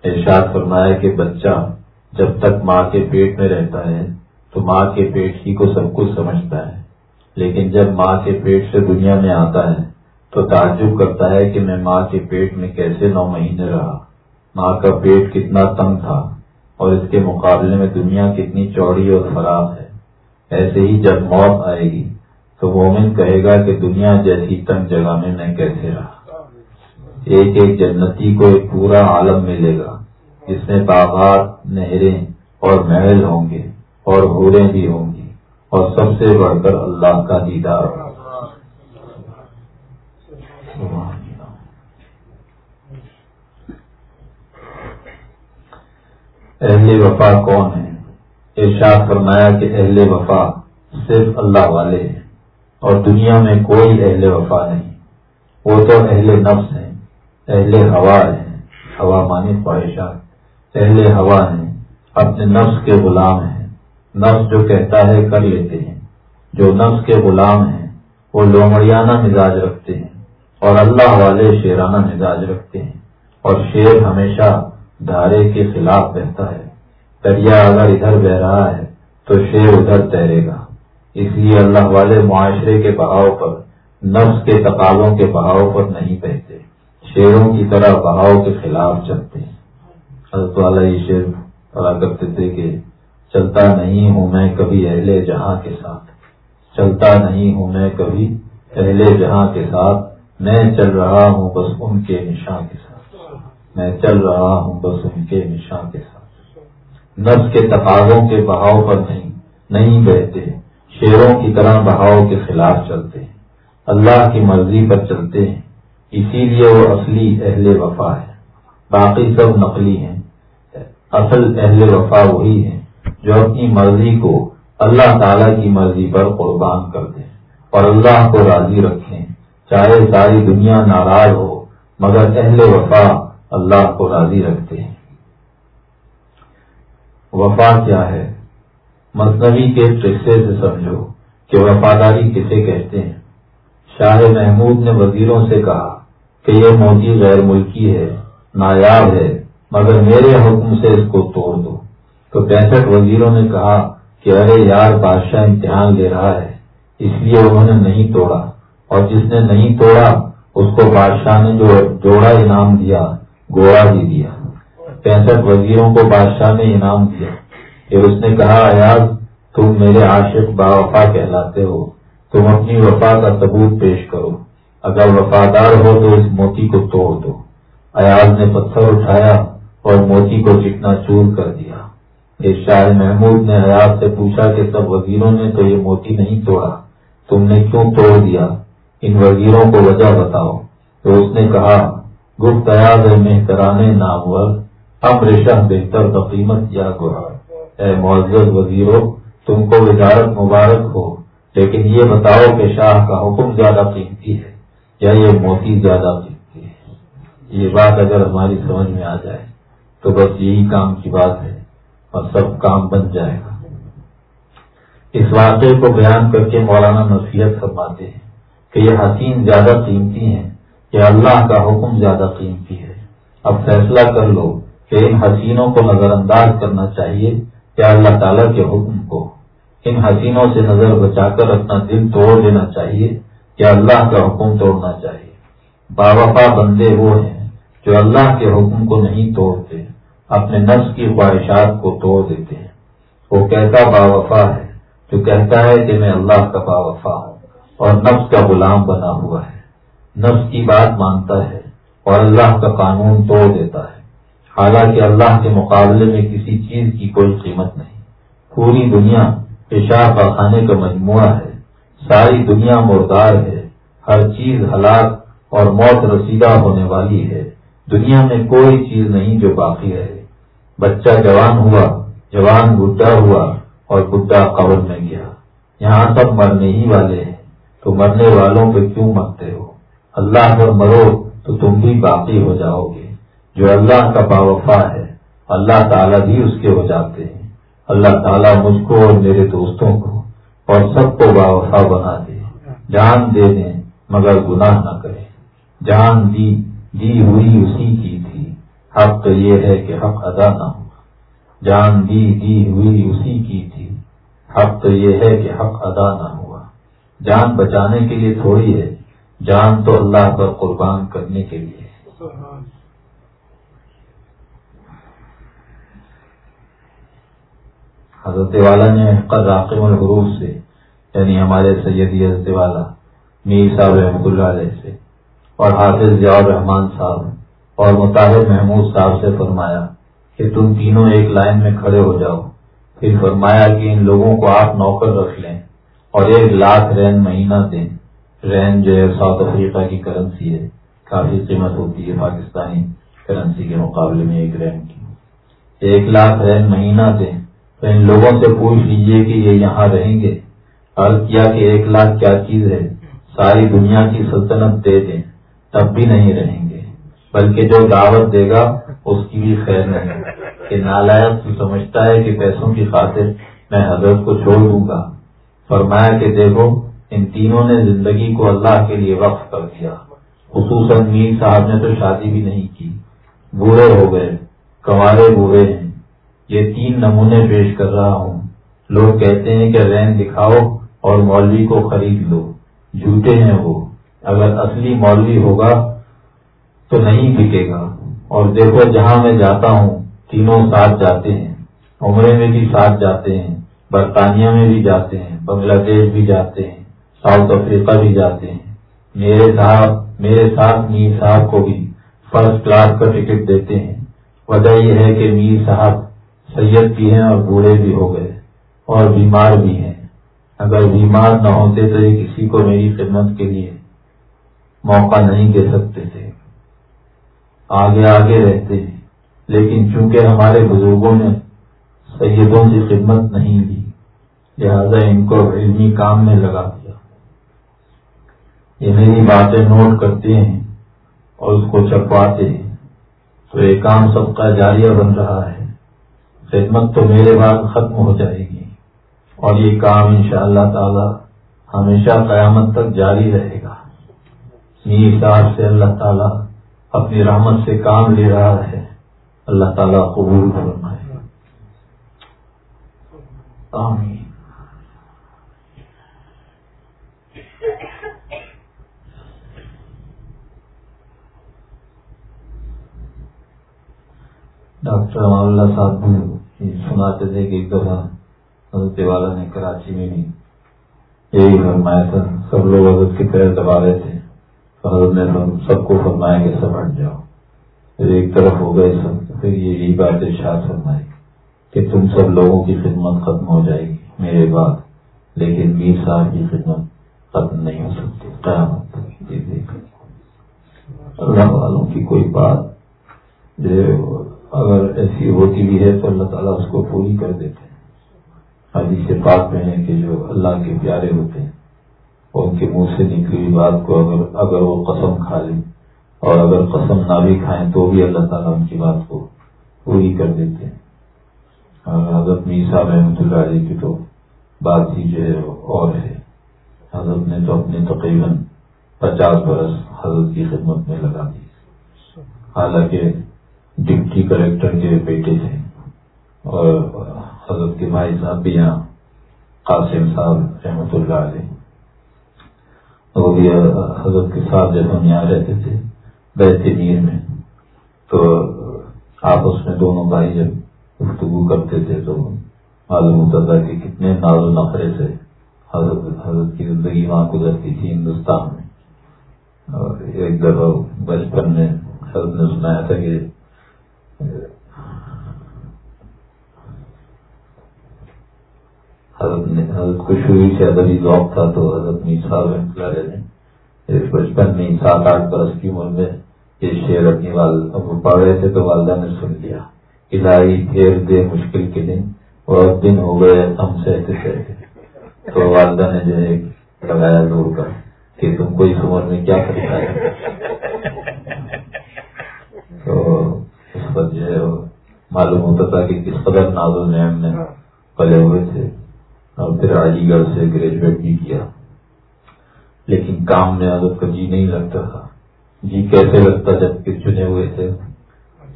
ارشاد فرمایا کہ بچہ جب تک ماں کے پیٹ میں رہتا ہے، تو ماں کے پیٹ ہی کو سب کچھ سمجھتا ہے۔ لیکن جب ماں کے پیٹ سے دنیا میں آتا ہے، تو تعجب کرتا ہے کہ میں ماں کے پیٹ میں کیسے نو مہینے رہا۔ ماں کا پیٹ کتنا تنگ تھا اور اس کے مقابلے میں دنیا کتنی چوڑی اور خراب ہے۔ ایسے ہی جب موت آئے گی تو مومن کہے گا کہ دنیا جیسی تنگ جگہ میں میں کیسے رہا؟ ایک ایک جنتی کو ایک پورا عالم ملے گا۔ جس میں باغات، نہریں اور محل ہوں گے اور ہوریں بھی ہوں گی اور سب سے بڑھ کر اللہ کا دیدار۔ اہل وفا کون ہے ارشاد فرمایا کہ اہل وفا صرف اللہ والے ہیں۔ اور دنیا میں کوئی اہل وفا نہیں۔ وہ تو اہل نفس ہیں، اہل ہوا ہیں، ہوا مانی خواہشات۔ اہل ہوا ہیں، اپنے نفس کے غلام ہیں۔ نفس جو کہتا ہے، کر لیتے ہیں۔ جو نفس کے غلام ہیں، وہ لومڑیانہ مزاج رکھتے ہیں۔ اور اللہ والے شیرانہ مزاج رکھتے ہیں۔ اور شیر ہمیشہ دھارے کے خلاف بہتا ہے۔ دریا اگر ادھر بہ رہا ہے، تو شیر ادھر تیرے گا۔ اس لیے اللہ والے معاشرے کے بہاؤ پر، نفس کے تقاضوں کے بہاؤ پر نہیں بہتے شیروں کی طرح بہاؤ کے خلاف چلتے ہیں۔ حضرت والا یہ شیر پڑا کرتے تھے کہ، چلتا نہیں ہوں میں کبھی اہل جہاں کے ساتھ۔ چلتا نہیں ہوں میں کبھی اہل جہاں کے ساتھ۔ میں چل رہا ہوں بس ان کے نشان کے ساتھ۔ میں چل رہا ہوں بس ان کے نشان کے ساتھ۔ نفس کے تقاضوں کے بہاؤ پر نہیں نہیں بہتے۔ شیروں کی طرح بہاؤ کے خلاف چلتے ہیں۔ اللہ کی مرضی پر چلتے ہیں۔ اسی لیے وہ اصلی اہل وفا ہے۔ باقی سب نقلی ہیں۔ اصل اہل وفا وہی ہے جو اپنی مرضی کو اللہ تعالی کی مرضی پر قربان کر دیں اور اللہ کو راضی رکھیں۔ چاہے ساری دنیا ناراض ہو، مگر اہل وفا اللہ کو راضی رکھتے ہیں۔ وفا کیا ہے؟ مصنوعی کے قصے سے سمجھو کہ وفاداری کسے کہتے ہیں۔ شاہ محمود نے وزیروں سے کہا کہ یہ موتی غیر ملکی ہے، نایاب ہے، مگر میرے حکم سے اس کو توڑ دو۔ تو پینسٹھ وزیروں نے کہا کہ ارے یار، بادشاہ امتحان لے رہا ہے، اس لیے انہوں نے نہیں توڑا۔ اور جس نے نہیں توڑا، اس کو بادشاہ نے جو جوڑا انعام دیا گوڑا بھی دیا۔ پینسٹھ وزیروں کو بادشاہ نے انعام دیا۔ پھر اس نے کہا، ایاز، تم میرے عاشق با وفا کہلاتے ہو، تم اپنی وفا کا ثبوت پیش کرو۔ اگر وفادار ہو تو اس موتی کو توڑ دو۔ ایاز نے پتھر اٹھایا اور موتی کو چکنا چور کر دیا۔ شاہ محمود نے حیات سے پوچھا کہ سب وزیروں نے تو یہ موتی نہیں توڑا۔ تم نے کیوں توڑ دیا؟ ان وزیروں کو وجہ بتاؤ۔ تو اس نے کہا، گفت ایاز ہے محترانے نامور اب رشہ بہتر بقیمت یا گرا اے معزز وزیروں تم کو وزارت مبارک ہو، لیکن یہ بتاؤ کہ شاہ کا حکم زیادہ قیمتی ہے یا یہ موتی زیادہ قیمتی ہے؟ یہ بات اگر ہماری سمجھ میں آ جائے تو بس یہی کام کی بات ہے اور سب کام بن جائے گا۔ اس واقعے کو بیان کر کے مولانا نصیحت فرماتے ہیں کہ یہ حسین زیادہ قیمتی ہیں یا اللہ کا حکم زیادہ قیمتی ہے۔ اب فیصلہ کر لو کہ ان حسینوں کو نظر انداز کرنا چاہیے یا اللہ تعالیٰ کے حکم کو ان حسینوں سے نظر بچا کر اپنا دل توڑ دینا چاہیے یا اللہ کا حکم توڑنا چاہیے۔ باوفا بندے وہ ہیں جو اللہ کے حکم کو نہیں توڑتے، اپنے نفس کی خواہشات کو توڑ دیتے ہیں۔ وہ کہتا با وفا ہے، جو کہتا ہے کہ میں اللہ کا با وفا ہوں اور نفس کا غلام بنا ہوا ہے۔ نفس کی بات مانتا ہے اور اللہ کا قانون توڑ دیتا ہے۔ حالانکہ اللہ کے مقابلے میں کسی چیز کی کوئی قیمت نہیں۔ پوری دنیا پیشاب خانے کا مجموعہ ہے۔ ساری دنیا مردار ہے۔ ہر چیز ہلاک اور موت رسیدہ ہونے والی ہے۔ دنیا میں کوئی چیز نہیں جو باقی رہے۔ بچہ جوان ہوا، جوان بڈھا ہوا اور بڈھا قبر میں گیا۔ یہاں تک مرنے ہی والے ہیں۔ تو مرنے والوں پہ کیوں مرتے ہو؟ اللہ پر مرو تو تم بھی باقی ہو جاؤ گے۔ جو اللہ کا باوفا ہے، اللہ تعالیٰ بھی اس کے ہو جاتے ہیں۔ اللہ تعالیٰ مجھ کو اور میرے دوستوں کو اور سب کو باوفا بنا دے۔ جان دے دیں، مگر گناہ نہ کرے جان دی دی ہوئی اسی کی تھی۔ حق تو یہ ہے کہ حق ادا نہ ہو۔ جان دی دی ہوئی اسی کی تھی۔ حق تو یہ ہے کہ حق ادا نہ ہوا۔ جان بچانے کے لیے تھوڑی ہے۔ جان تو اللہ پر قربان کرنے کے لیے۔ حضرت والا نے راقم الحروف سے یعنی ہمارے سیدی حضرت والا، میر صاحب رحمۃ اللہ علیہ سے، اور حافظ ضیاء رحمان صاحب اور مطالب محمود صاحب سے فرمایا کہ تم تینوں ایک لائن میں کھڑے ہو جاؤ۔ پھر فرمایا کہ ان لوگوں کو آپ نوکر رکھ لیں اور ایک لاکھ رین مہینہ دیں۔ رین جو ہے ساؤتھ افریقہ کی کرنسی ہے، کافی قیمت ہوتی ہے، پاکستانی کرنسی کے مقابلے میں ایک رین کی۔ ایک لاکھ رین مہینہ دیں۔ تو ان لوگوں سے پوچھ لیجیے کہ یہ یہاں رہیں گے۔ عرض کیا کہ ایک لاکھ کیا چیز ہے؟ ساری دنیا کی سلطنت دے دیں، تب بھی نہیں رہیں گے۔ بلکہ جو دعوت دے گا، اس کی بھی خیر نہیں کہ نالائق تو سمجھتا ہے کہ پیسوں کی خاطر میں حضرت کو چھوڑ دوں گا۔ فرمایا کہ دیکھو، ان تینوں نے زندگی کو اللہ کے لیے وقف کر دیا۔ خصوصاً میر صاحب نے تو شادی بھی نہیں کی۔ بوڑھے ہو گئے کنوارے بوڑھے ہیں۔ یہ تین نمونے پیش کر رہا ہوں۔ لوگ کہتے ہیں کہ رین دکھاؤ اور مولوی کو خرید لو۔ جھوٹے ہیں وہ۔ اگر اصلی مولوی ہوگا تو نہیں بکے گا۔ اور دیکھو جہاں میں جاتا ہوں، تینوں ساتھ جاتے ہیں۔ عمرے میں بھی ساتھ جاتے ہیں، برطانیہ میں بھی جاتے ہیں، بنگلہ دیش بھی جاتے ہیں، ساؤتھ افریقہ بھی جاتے ہیں۔ میرے صاحب، میرے ساتھ میر صاحب کو بھی فرسٹ کلاس کا ٹکٹ دیتے ہیں۔ وجہ یہ ہے کہ میر صاحب سید بھی ہیں اور بوڑھے بھی ہو گئے اور بیمار بھی ہیں۔ اگر بیمار نہ ہوتے تو یہ کسی کو میری خدمت کے لیے موقع نہیں دے سکتے تھے۔ آگے آگے رہتے ہیں۔ لیکن چونکہ ہمارے بزرگوں نے سیدوں سے خدمت نہیں دی لہذا ان کو علمی کام میں لگا دیا۔ یہ میری باتیں نوٹ کرتے ہیں اور اس کو چھپواتے ہیں۔ تو یہ کام سب کا جاریہ بن رہا ہے۔ خدمت تو میرے بعد ختم ہو جائے گی۔ اور یہ کام ان شاء اللہ تعالی ہمیشہ قیامت تک جاری رہے گا۔ صاحب سے اللہ تعالیٰ اپنی رحمت سے کام لے رہا ہے۔ اللہ تعالیٰ قبول فرمائے۔ آمین۔ ڈاکٹر اللہ صاحب سناتے تھے کہ ایک دفعہ حضرت والا نے کراچی میں بھی یہی فرمایا تھا، سب لوگ حضرت کے پیر دبا رہے تھے۔ حضرت نے سب کو فرمایا کہ سب ہٹ جاؤ۔ پھر ایک طرف ہو گئے سب، پھر یہی بات ارشاد فرمائی کہ تم سب لوگوں کی خدمت ختم ہو جائے گی میرے بعد، لیکن میر صاحب کی خدمت ختم نہیں ہو سکتی۔ قیامت اللہ والوں کی کوئی بات جو اگر ایسی ہوتی بھی ہے تو اللہ تعالیٰ اس کو پوری کر دیتے ہیں۔ حدیث پاک میں ہے کہ جو اللہ کے پیارے ہوتے ہیں، ان کے منہ سے نکلی ہوئی بات کو اگر اگر وہ قسم کھا لیں اور اگر قسم نہ بھی کھائیں تو بھی اللہ تعالیٰ ان کی بات کو پوری کر دیتے ہیں۔ حضرت میسا رحمۃ اللہ علیہ کی تو بات ہی جو ہے اور ہے۔ حضرت نے تو اپنے تقریباً پچاس برس حضرت کی خدمت میں لگا دی۔ حالانکہ ڈپٹی کلیکٹر کے بیٹے تھے اور حضرت کے بھائی صاحب بھی یہاں، قاسم صاحب رحمۃ اللہ علیہ۔ وہ بھی حضرت کے ساتھ جب ہم یہاں رہتے تھے بیت میر میں، تو آپس میں دونوں بھائی جب گفتگو کرتے تھے، تو معلوم ہوتا تھا کہ کتنے ناز و نفرے سے حضرت حضرت کی زندگی وہاں گزرتی تھی ہندوستان میں۔ اور ایک دفعہ بچپن میں حضرت نے سنایا تھا کہ حضرت نے حضرت کو شروع سے ادبی ذوق تھا تو حضرت میسا رحمۃ اللہ نے بچپن میں سات آٹھ برس کی عمر میں یہ شعر اپنی والد پڑھ رہے تھے تو والدہ نے سن لیا۔ الہی پھیر دے مشکل کے دن، بہت دن ہو گئے ہم سہتے سہتے تو والدہ نے جو ہے لگایا دور کر کہ تم کو اس عمر میں کیا کرتا ہے تو اس پر جو ہے معلوم ہوتا تھا کہ کس قدر نازو نعم نے پلے ہوئے تھے اور پھر علی گڑھ سے گریجویٹ بھی کیا۔ لیکن کام میں حضرت کا جی نہیں لگتا تھا۔ جی کیسے لگتا جبکہ چنے ہوئے تھے؟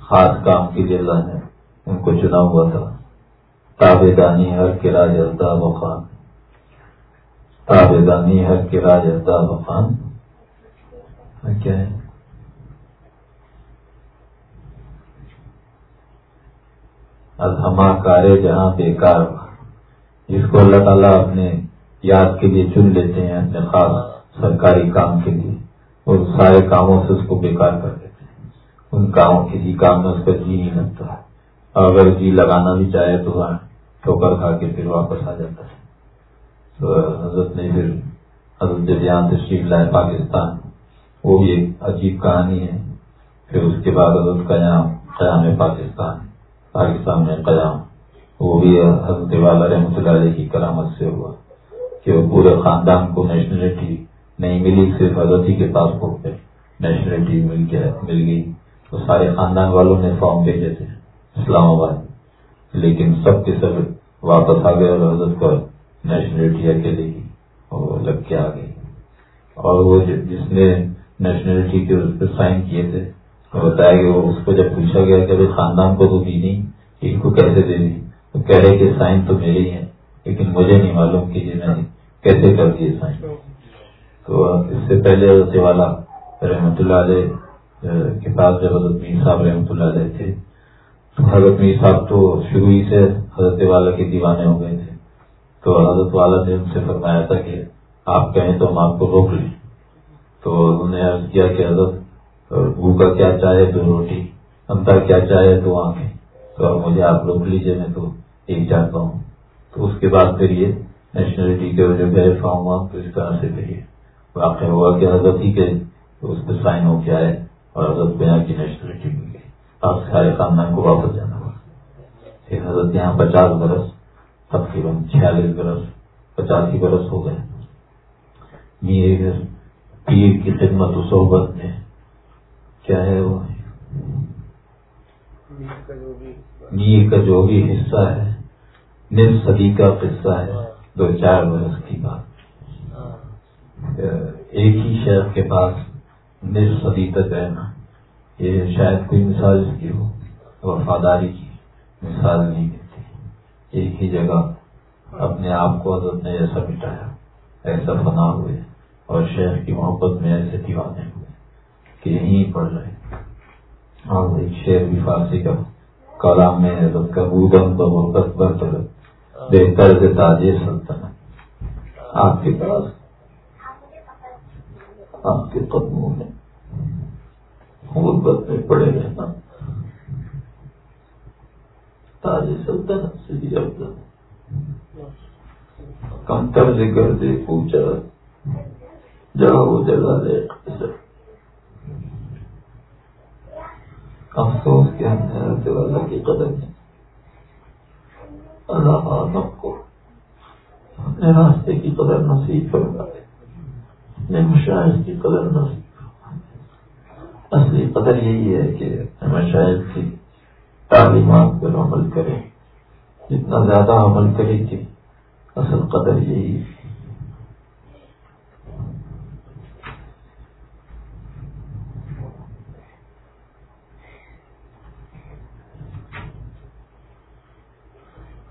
خاص کام کے لیے اللہ نے ان کو چنا ہوا تھا۔ تابے دانی ہر کے راج الطاف خان۔ تابے دانی ہر کے راج الطاف خان۔ کیا ہے؟ الحما کارے جہاں بیکار جس کو اللہ تعالیٰ اپنے یاد کے لیے چن لیتے ہیں، اپنے خاص سرکاری کام کے لیے، اور سارے کاموں سے اس کو بیکار کر دیتے ہیں۔ ان کاموں، کسی کام میں اس کا جی نہیں لگتا۔ اور اگر جی لگانا بھی چاہے تو وہاں ٹھوکر کھا کے پھر واپس آ جاتا ہے۔ تو حضرت نے پھر حضرت جب تشریف لائے پاکستان۔ وہ بھی ایک عجیب کہانی ہے۔ پھر اس کے بعد حضرت کا یہاں قیام پاکستان۔ پاکستان میں قیام۔ وہ بھی حضرت والا رحمۃ اللہ علیہ کی کرامت سے ہوا کہ وہ پورے خاندان کو نیشنلٹی نہیں ملی، صرف حضرت ہی کے پاسپورٹ پہ نیشنلٹی مل گیا، مل گئی۔ تو سارے خاندان والوں نے فارم بھیجے تھے، اسلام آباد۔ لیکن سب کے سب واپس آ گئے اور حضرت کو نیشنلٹی اکیلے ہی وہ لگ کے آ گئی اور وہ جس نے نیشنلٹی کے اس پہ سائن کیے تھے بتایا کہ وہ اس کو جب پوچھا گیا کہ خاندان کو تو دی نہیں ان کو کیسے دے دی؟ تو کہہ رہے کہ سائن تو میرے ہی ہیں، لیکن مجھے نہیں معلوم کہ یہ میں نے کیسے کر دیے سائن۔ تو اس سے پہلے حضرت والا رحمۃ اللہ علیہ کے پاس جب حضرت میر صاحب رحمۃ اللہ علیہ تھے، تو حضرت میر صاحب تو شروع ہی سے حضرت والا کے دیوانے ہو گئے تھے۔ تو حضرت والا نے ان سے فرمایا تھا کہ آپ کہیں تو ہم آپ کو روک لیں۔ تو انہوں نے عرض کیا کہ حضرت بھوکا کیا چاہے تو روٹی انتا کیا چاہے تو آنکھیں۔ تو مجھے آپ روک لیجیے میں تو ایک چاہتا ہوں۔ تو اس کے بعد پھر یہ نیشنلٹی کے جو ویریفا ہوا تو اس طرح سے پھر یہ واقع ہوا کہ حضرت ہی کے اس پہ سائن ہو کے آئے اور حضرت بنا کی نیشنلٹی مل گئی۔ آپ سارے خاندان کو واپس جانا ہوا۔ پھر حضرت یہاں پچاس برس، تقریباً چھیالیس برس، پچاسی برس ہو گئے۔ پیر کی خدمت و صحبت میں کیا ہے وہ؟ میر کا جو بھی حصہ ہے، نصف صدی کا قصہ ہے، دو چار برس کی بات۔ ایک ہی شہر کے پاس نصف صدی تک رہنا، یہ شاید کوئی مثال اس کی ہو، وفاداری کی مثال نہیں ملتی ایک ہی جگہ اپنے آپ کو حضرت نے ایسا مٹایا، ایسا بنا ہوئے، اور شہر کی محبت میں ایسے دیوانے۔ کہ یہیں پڑھ رہے اور ایک شعر بھی فارسی کا کلام میں حضرت کا بودم تو مرکز برتر، بہتر سے تاج سلطنت۔ آپ کے پاس، آپ کے قدموں میں غربت میں پڑے رہنا۔ تاج سلطنت سے بھی افضل کم طرز کر دے، پوچھا۔ جہاں وہ جگہ دے افسوس کے ہم نے حضرت والا کی قدر نہیں اللہ عالم کو اپنے راستے کی قدر نصیب فرمائے، اپنے مشاہد کی قدر نصیب فرمائے۔ اصلی قدر یہی ہے کہ مشاہد کی تعلیمات پر عمل کریں۔ جتنا زیادہ عمل کرے گی اصل قدر یہی ہے۔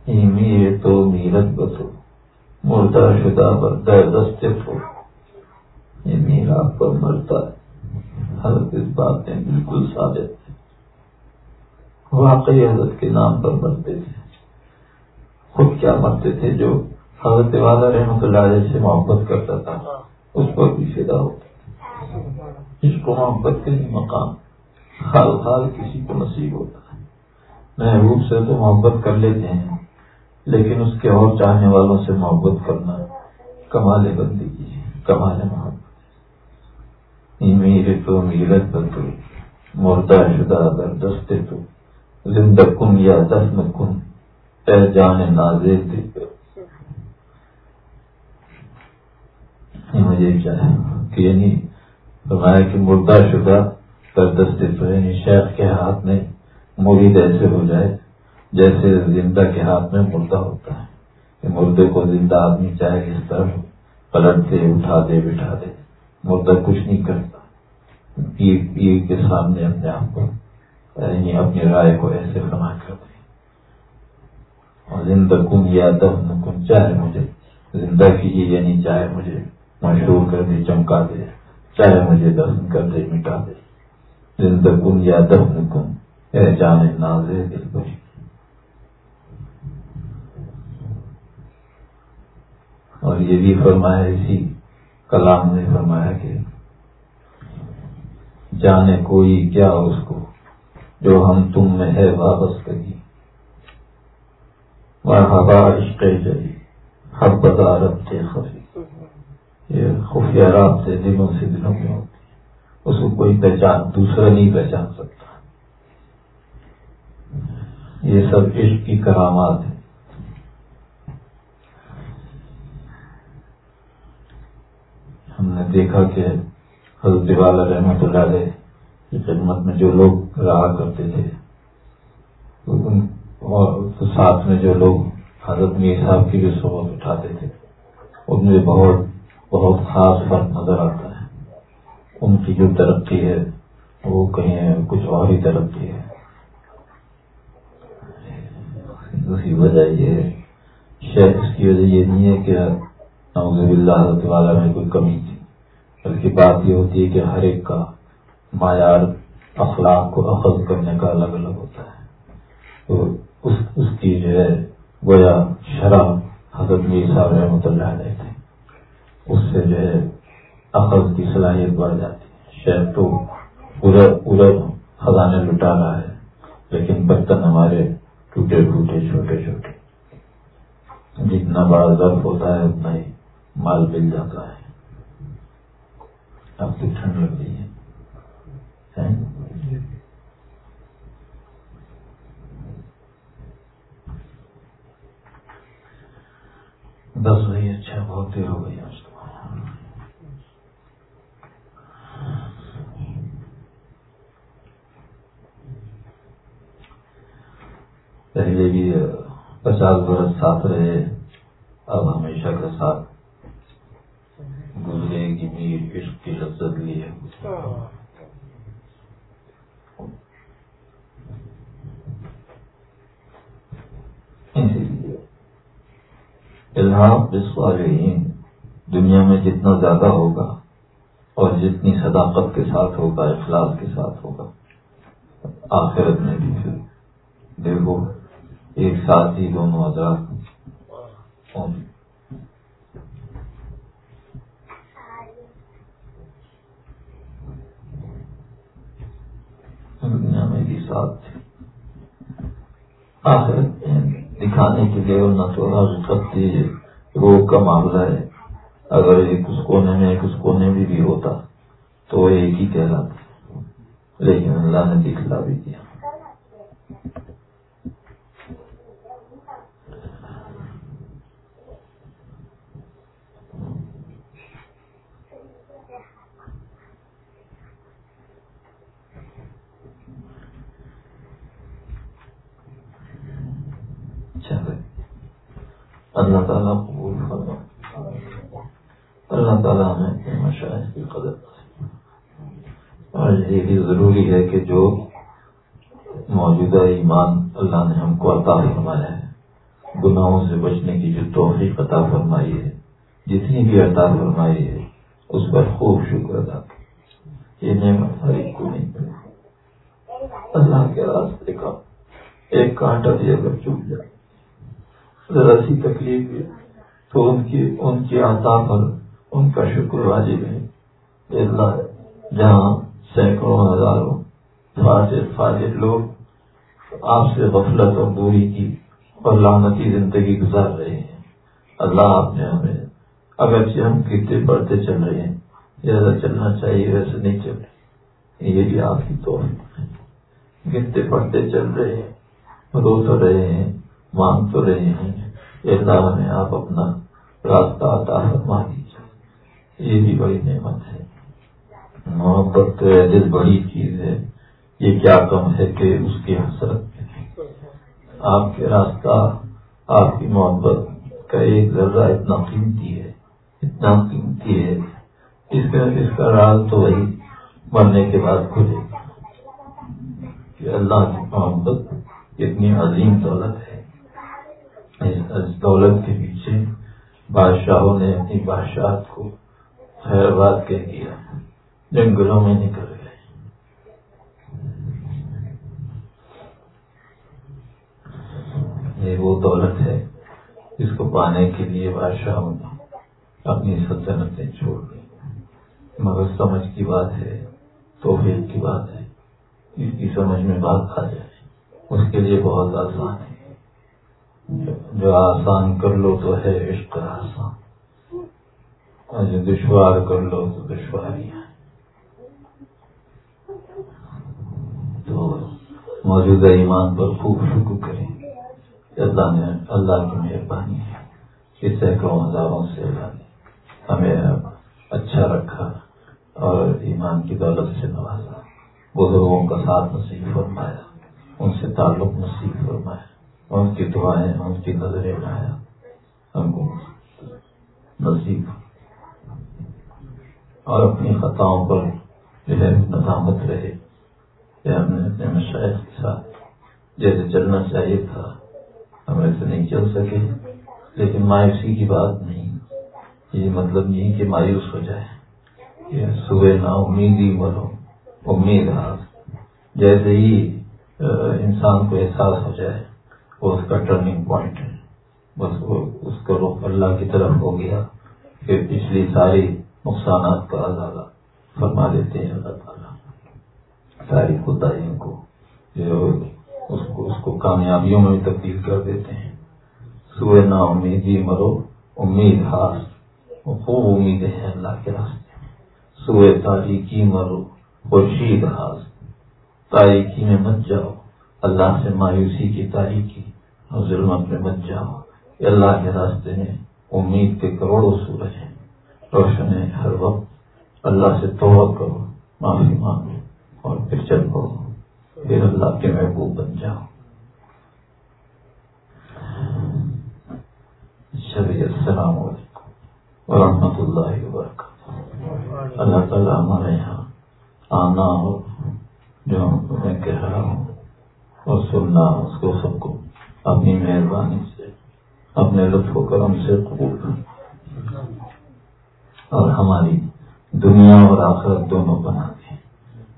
میر تو میرت بسو مردہ شدہ بردہ دستے تو یہ میرا پر مرتا ہے۔ حضرت اس بات میں بالکل ثابت ہے۔ واقعی حضرت کے نام پر مرتے تھے خود کیا مرتے تھے جو حضرت والا رحمت اللہ علیہ سے محبت کرتا تھا۔ اس پر بھی فدا ہوتا اس کو محبت کے مقام حال حال کسی کو نصیب ہوتا ہے۔ محبوب سے تو محبت کر لیتے ہیں۔ لیکن اس کے اور چاہنے والوں سے محبت کرنا کمال بندگی ہے، کمال محبت۔ میرے تو میرت بندو مردہ شدہ اگر دستے تو۔ زندہ کن یا دفن کن۔ اے جان نازے مجھے چاہے کہ یعنی فرمایا کہ مردہ شدہ کر دستے تو یعنی شیخ کے ہاتھ میں مرید ایسے ہو جائے۔ جیسے زندہ کے ہاتھ میں مردہ ہوتا ہے۔ کہ مردے کو زندہ آدمی چاہے اس طرح پلٹ دے، اٹھا دے، بٹھا دے۔ مردہ کچھ نہیں کرتا۔ پیر پیر کے سامنے اپنے آپ کو یعنی اپنی رائے کو ایسے فنا کر دے۔ اور زندہ کن یا دفن کن چاہے مجھے، زندہ کیجیے یعنی چاہے مجھے مشہور کر دے، چمکا دے، چاہے مجھے دفن کر دے، مٹا دے۔ زندہ کن یا دفن کن، اے جانے نازے دل بری۔ اور یہ بھی فرمایا اسی کلام نے فرمایا کہ جانے کوئی کیا اس کو جو ہم تم میں ہے واپس کری۔ مرحبا عشق جلی ہر بدارت سے خفی۔ یہ خفیہ رات سے دنوں سے دنوں میں ہوتی ہے۔ اس کو کوئی پہچان، دوسرا نہیں پہچان سکتا۔ یہ سب عشق کی کرامات ہیں۔ ہم نے دیکھا کہ حضرت والا رحمت اللہ علیہ کی خدمت میں جو لوگ رہا کرتے تھے اور ساتھ میں جو لوگ حضرت میر صاحب کی جو صحبت اٹھاتے تھے، ان میں بہت بہت خاص فرق نظر آتا ہے۔ ان کی جو ترقی ہے، وہ کہیں کچھ اور ہی ترقی ہے۔ دوسری وجہ یہ ہے شاید اس کی وجہ یہ نہیں ہے کہ نوز اللہ حضرت والا میں کوئی کمی تھی۔ بلکہ بات یہ ہوتی ہے کہ ہر ایک کا معیار اخلاق کو اخذ کرنے کا الگ الگ ہوتا ہے۔ تو اس اس کی جو ہے گویا شرح حضرت میر صاحب رحمۃ اللہ علیہ تھے۔ اس سے جو ہے اخذ کی صلاحیت بڑھ جاتی ہے۔ شاید تو پورا پورا خزانے لٹا رہا ہے، لیکن برتن ہمارے ٹوٹے ٹوٹے چھوٹے چھوٹے۔ جتنا بڑا ضرف ہوتا ہے، اتنا ہی مال مل جاتا ہے۔ اب تو ٹھنڈ لگ رہی ہے۔ دس بھائی اچھا بہت دیر ہو گئی آج کو پہلے بھی پچاس برس ساتھ رہے، اب ہمیشہ کا ساتھ گزرے گی میر عشق کی لذت لیے الحام بالصالحین دنیا میں جتنا زیادہ ہوگا اور جتنی صداقت کے ساتھ ہوگا، اخلاص کے ساتھ ہوگا، آخرت میں بھی پھر۔ دیکھو، ایک ساتھ ہی دونوں حضرات دنیا میں بھی ساتھ تھے۔ آخرت دکھانے کے لیے نہ تو حقیقت روگ کا معاملہ ہے۔ اگر ایک اس کونے میں ایک اس کونے میں بھی ہوتا تو وہ ایک ہی کہلاتا۔ لیکن اللہ نے دکھلا بھی دیا۔ اللہ تعالیٰ قبول فرما۔ اللہ تعالیٰ ہمیں مشاہد کی قدر اور یہ بھی ضروری ہے کہ جو موجودہ ایمان اللہ نے ہم کو عطا فرمایا ہے، گناہوں سے بچنے کی جو توفیق عطا فرمائی ہے، جتنی بھی عطا فرمائی ہے، اس پر خوب شکر ادا یہ نعمت ہر ایک کو نہیں اللہ کے راستے کا ایک کانٹا بھی اگر چپ جائے۔ ذرا سی تکلیف ہے، تو ان کی ان کی عطا پر ان کا شکر واجب ہے۔ اللہ، جہاں سینکڑوں ہزاروں فاجر فاجر لوگ آپ سے غفلت اور دوری کی اور لانتی زندگی گزار رہے ہیں۔ اللہ آپ نے ہمیں اگرچہ ہم گرتے بڑھتے چل رہے ہیں جیسا چلنا چاہیے، ویسے نہیں چل رہے۔ یہ بھی آپ کی تو گرتے پڑھتے چل رہے ہیں، رو تو رہے ہیں۔ مانگ تو رہے ہیں۔ اللہ میں آپ اپنا راستہ عطا فرما دیجیے یہ بھی بڑی نعمت ہے۔ محبت تو ایسی بڑی چیز ہے۔ یہ کیا کم ہے کہ اس کی حسرت آپ کے راستہ، آپ کی محبت کا ایک ذرہ اتنا قیمتی ہے، اتنا قیمتی ہے۔ اس کا اس کا راز تو وہی مرنے کے بعد کھلے۔ کہ اللہ کی محبت اتنی عظیم دولت ہے۔ اس دولت کے پیچھے بادشاہوں نے اپنی بادشاہت کو خیر کہہ دیا۔ جنگلوں میں نکل گئے۔ یہ وہ دولت ہے جس کو پانے کے لیے بادشاہوں نے اپنی سلطنتیں چھوڑ دی۔ مگر سمجھ کی بات ہے، توفیق کی بات ہے۔ اس کی سمجھ میں بات آ جائے۔ اس کے لیے بہت آسان ہے۔ جو آسان کر لو تو ہے عشق آسان۔ اور جو دشوار کر لو تو دشواری ہے۔ تو موجودہ ایمان پر خوب شکر کریں۔ اللہ نے اللہ کی مہربانی ہے۔ کہ سینکڑوں ہزاروں سے اللہ نے ہمیں اچھا رکھا اور ایمان کی دولت سے نوازا۔ بزرگوں کا ساتھ نصیب فرمایا، ان سے تعلق نصیب فرمایا۔ ان کی دعائیں ان کی نظریں لایا ہم کو نصیب۔ اور اپنی خطاؤں پر جو ہے ندامت رہے۔ ہم نے اپنے مشاعر کے ساتھ، جیسے چلنا چاہیے تھا، ہم ایسے نہیں چل سکے۔ لیکن مایوسی کی بات نہیں۔ یہ مطلب نہیں کہ مایوس ہو جائے یہ صبح نا امید ہی مرو۔ امید جیسے ہی انسان کو احساس ہو جائے۔ وہ اس کا ٹرننگ پوائنٹ ہے۔ بس وہ اس کا رخ اللہ کی طرف ہو گیا۔ پھر پچھلی ساری نقصانات کا ازادہ فرما دیتے ہیں اللہ تعالیٰ۔ ساری خدائیوں کو جو اس کو اس کو کامیابیوں میں تبدیل کر دیتے ہیں۔ صبح نا امیدی مرو، امید ہاس خوب امیدیں ہیں اللہ کے راستے صبح تاریخی مرو، خورشید ہاس تاریخی میں مت جاؤ۔ اللہ سے مایوسی کی تاریخی اور ظلمت میں مت جاؤ۔ اللہ کے راستے میں امید کے کروڑوں سورج ہیں۔ روشن ہے ہر وقت۔ اللہ سے توبہ کرو، معافی مانگو اور پھر چل پڑو۔ پھر اللہ کے محبوب بن جاؤ۔ شبی السلام علیکم ورحمۃ اللہ وبرکاتہ۔ اللہ تعالیٰ ہمارے یہاں آنا اور جو میں کہہ رہا ہوں اور سننا اس کو سب کو اپنی مہربانی سے، اپنے لطف و کرم سے قبول اور ہماری دنیا اور آخرت دونوں بنا دیں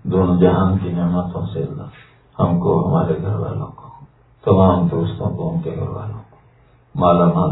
دونوں جہان کی نعمتوں سے اللہ ہم کو، ہمارے گھر والوں کو، تمام دوستوں کو، ان کے گھر والوں کو، مالا مال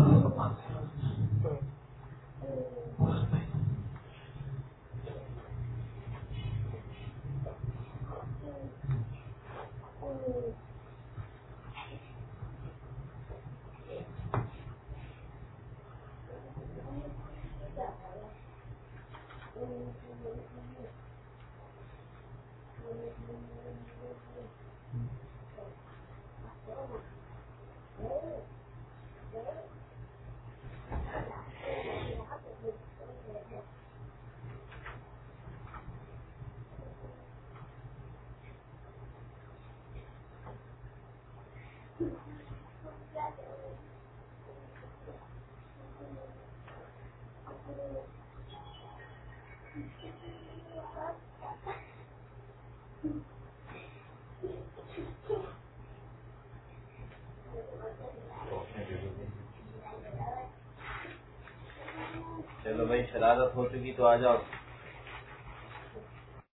بنا تو آ جاؤ۔